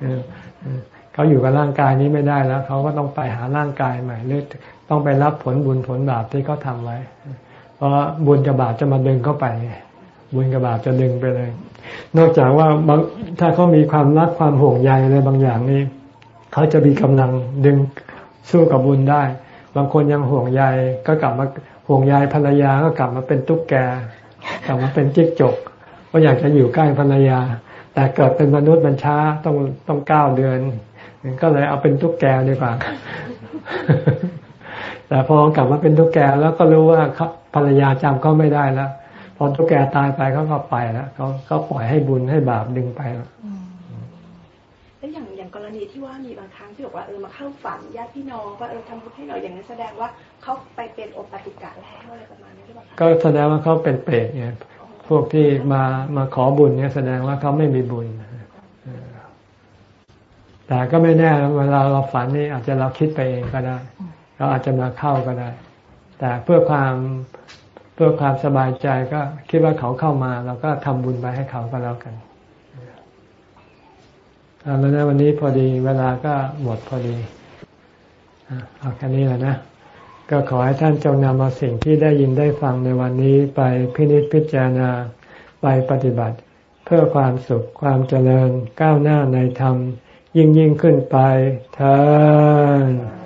เออเออเขาอยู่กับร่างกายนี้ไม่ได้แล้วเขาก็ต้องไปหาร่างกายใหม่หรือต้องไปรับผลบุญผลบาปที่เขาทำไว้ เพราะบุญกับบาปจะมาดึงเข้าไป บุญกับบาปจะดึงไปเลย นอกจากว่าถ้าเขามีความรักความห่วงใยอะไรบางอย่างนี้เขาจะมีกำลังดึงสู้กับบุญได้ บางคนยังห่วงใยก็กลับมาห่วงใยภรรยาก็กลับมาเป็นตุ๊กแก กลับมาเป็นจิ๊กจกก็อยากจะอยู่ใกล้ภรรยา แต่เกิดเป็นมนุษย์มันช้าต้องต้องเก้าเดือน ก็เลยเอาเป็นตุ๊กแกดีกว่าแต่พอกลับมาเป็นตุ๊กแกแล้วก็รู้ว่าเขา ภรรยาจำเขาไม่ได้แล้วพอตุ๊กแกตายไปเขาก็ไปแล้วเขาเขาปล่อยให้บุญให้บาปดึงไปแล้วแล้วอย่างอย่างกรณีที่ว่ามีบางครั้งที่บอกว่าเออมาเข้าฝันญาติพี่น้องว่าเออทำบุญให้หน่อยอย่างนั้นแสดงว่าเขาไปเป็นโอปติกะแล้วอะไรประมาณนี้หรือเปล่าคะก็แสดงว่าเขาเป็นเปรตไงพวกที่มามาขอบุญเนี่ยแสดงว่าเขาไม่มีบุญเออแต่ก็ไม่แน่เวลาเราฝันนี่อาจจะเราคิดไปเองก็ได้เราอาจจะมาเข้าก็ได้ แต่เพื่อความเพื่อความสบายใจก็คิดว่าเขาเข้ามาเราก็ทำบุญไปให้เขาก็แล้วกันเอาแล้วนะวันนี้พอดีเวลาก็หมดพอดีเอาแค่นี้แหละนะ ก็ขอให้ท่านจงนำเอาสิ่งที่ได้ยินได้ฟังในวันนี้ไปพินิจพิจารณาไปปฏิบัติ เพื่อความสุขความเจริญก้าวหน้าในธรรม ยิ่งยิ่งขึ้นไปเธอ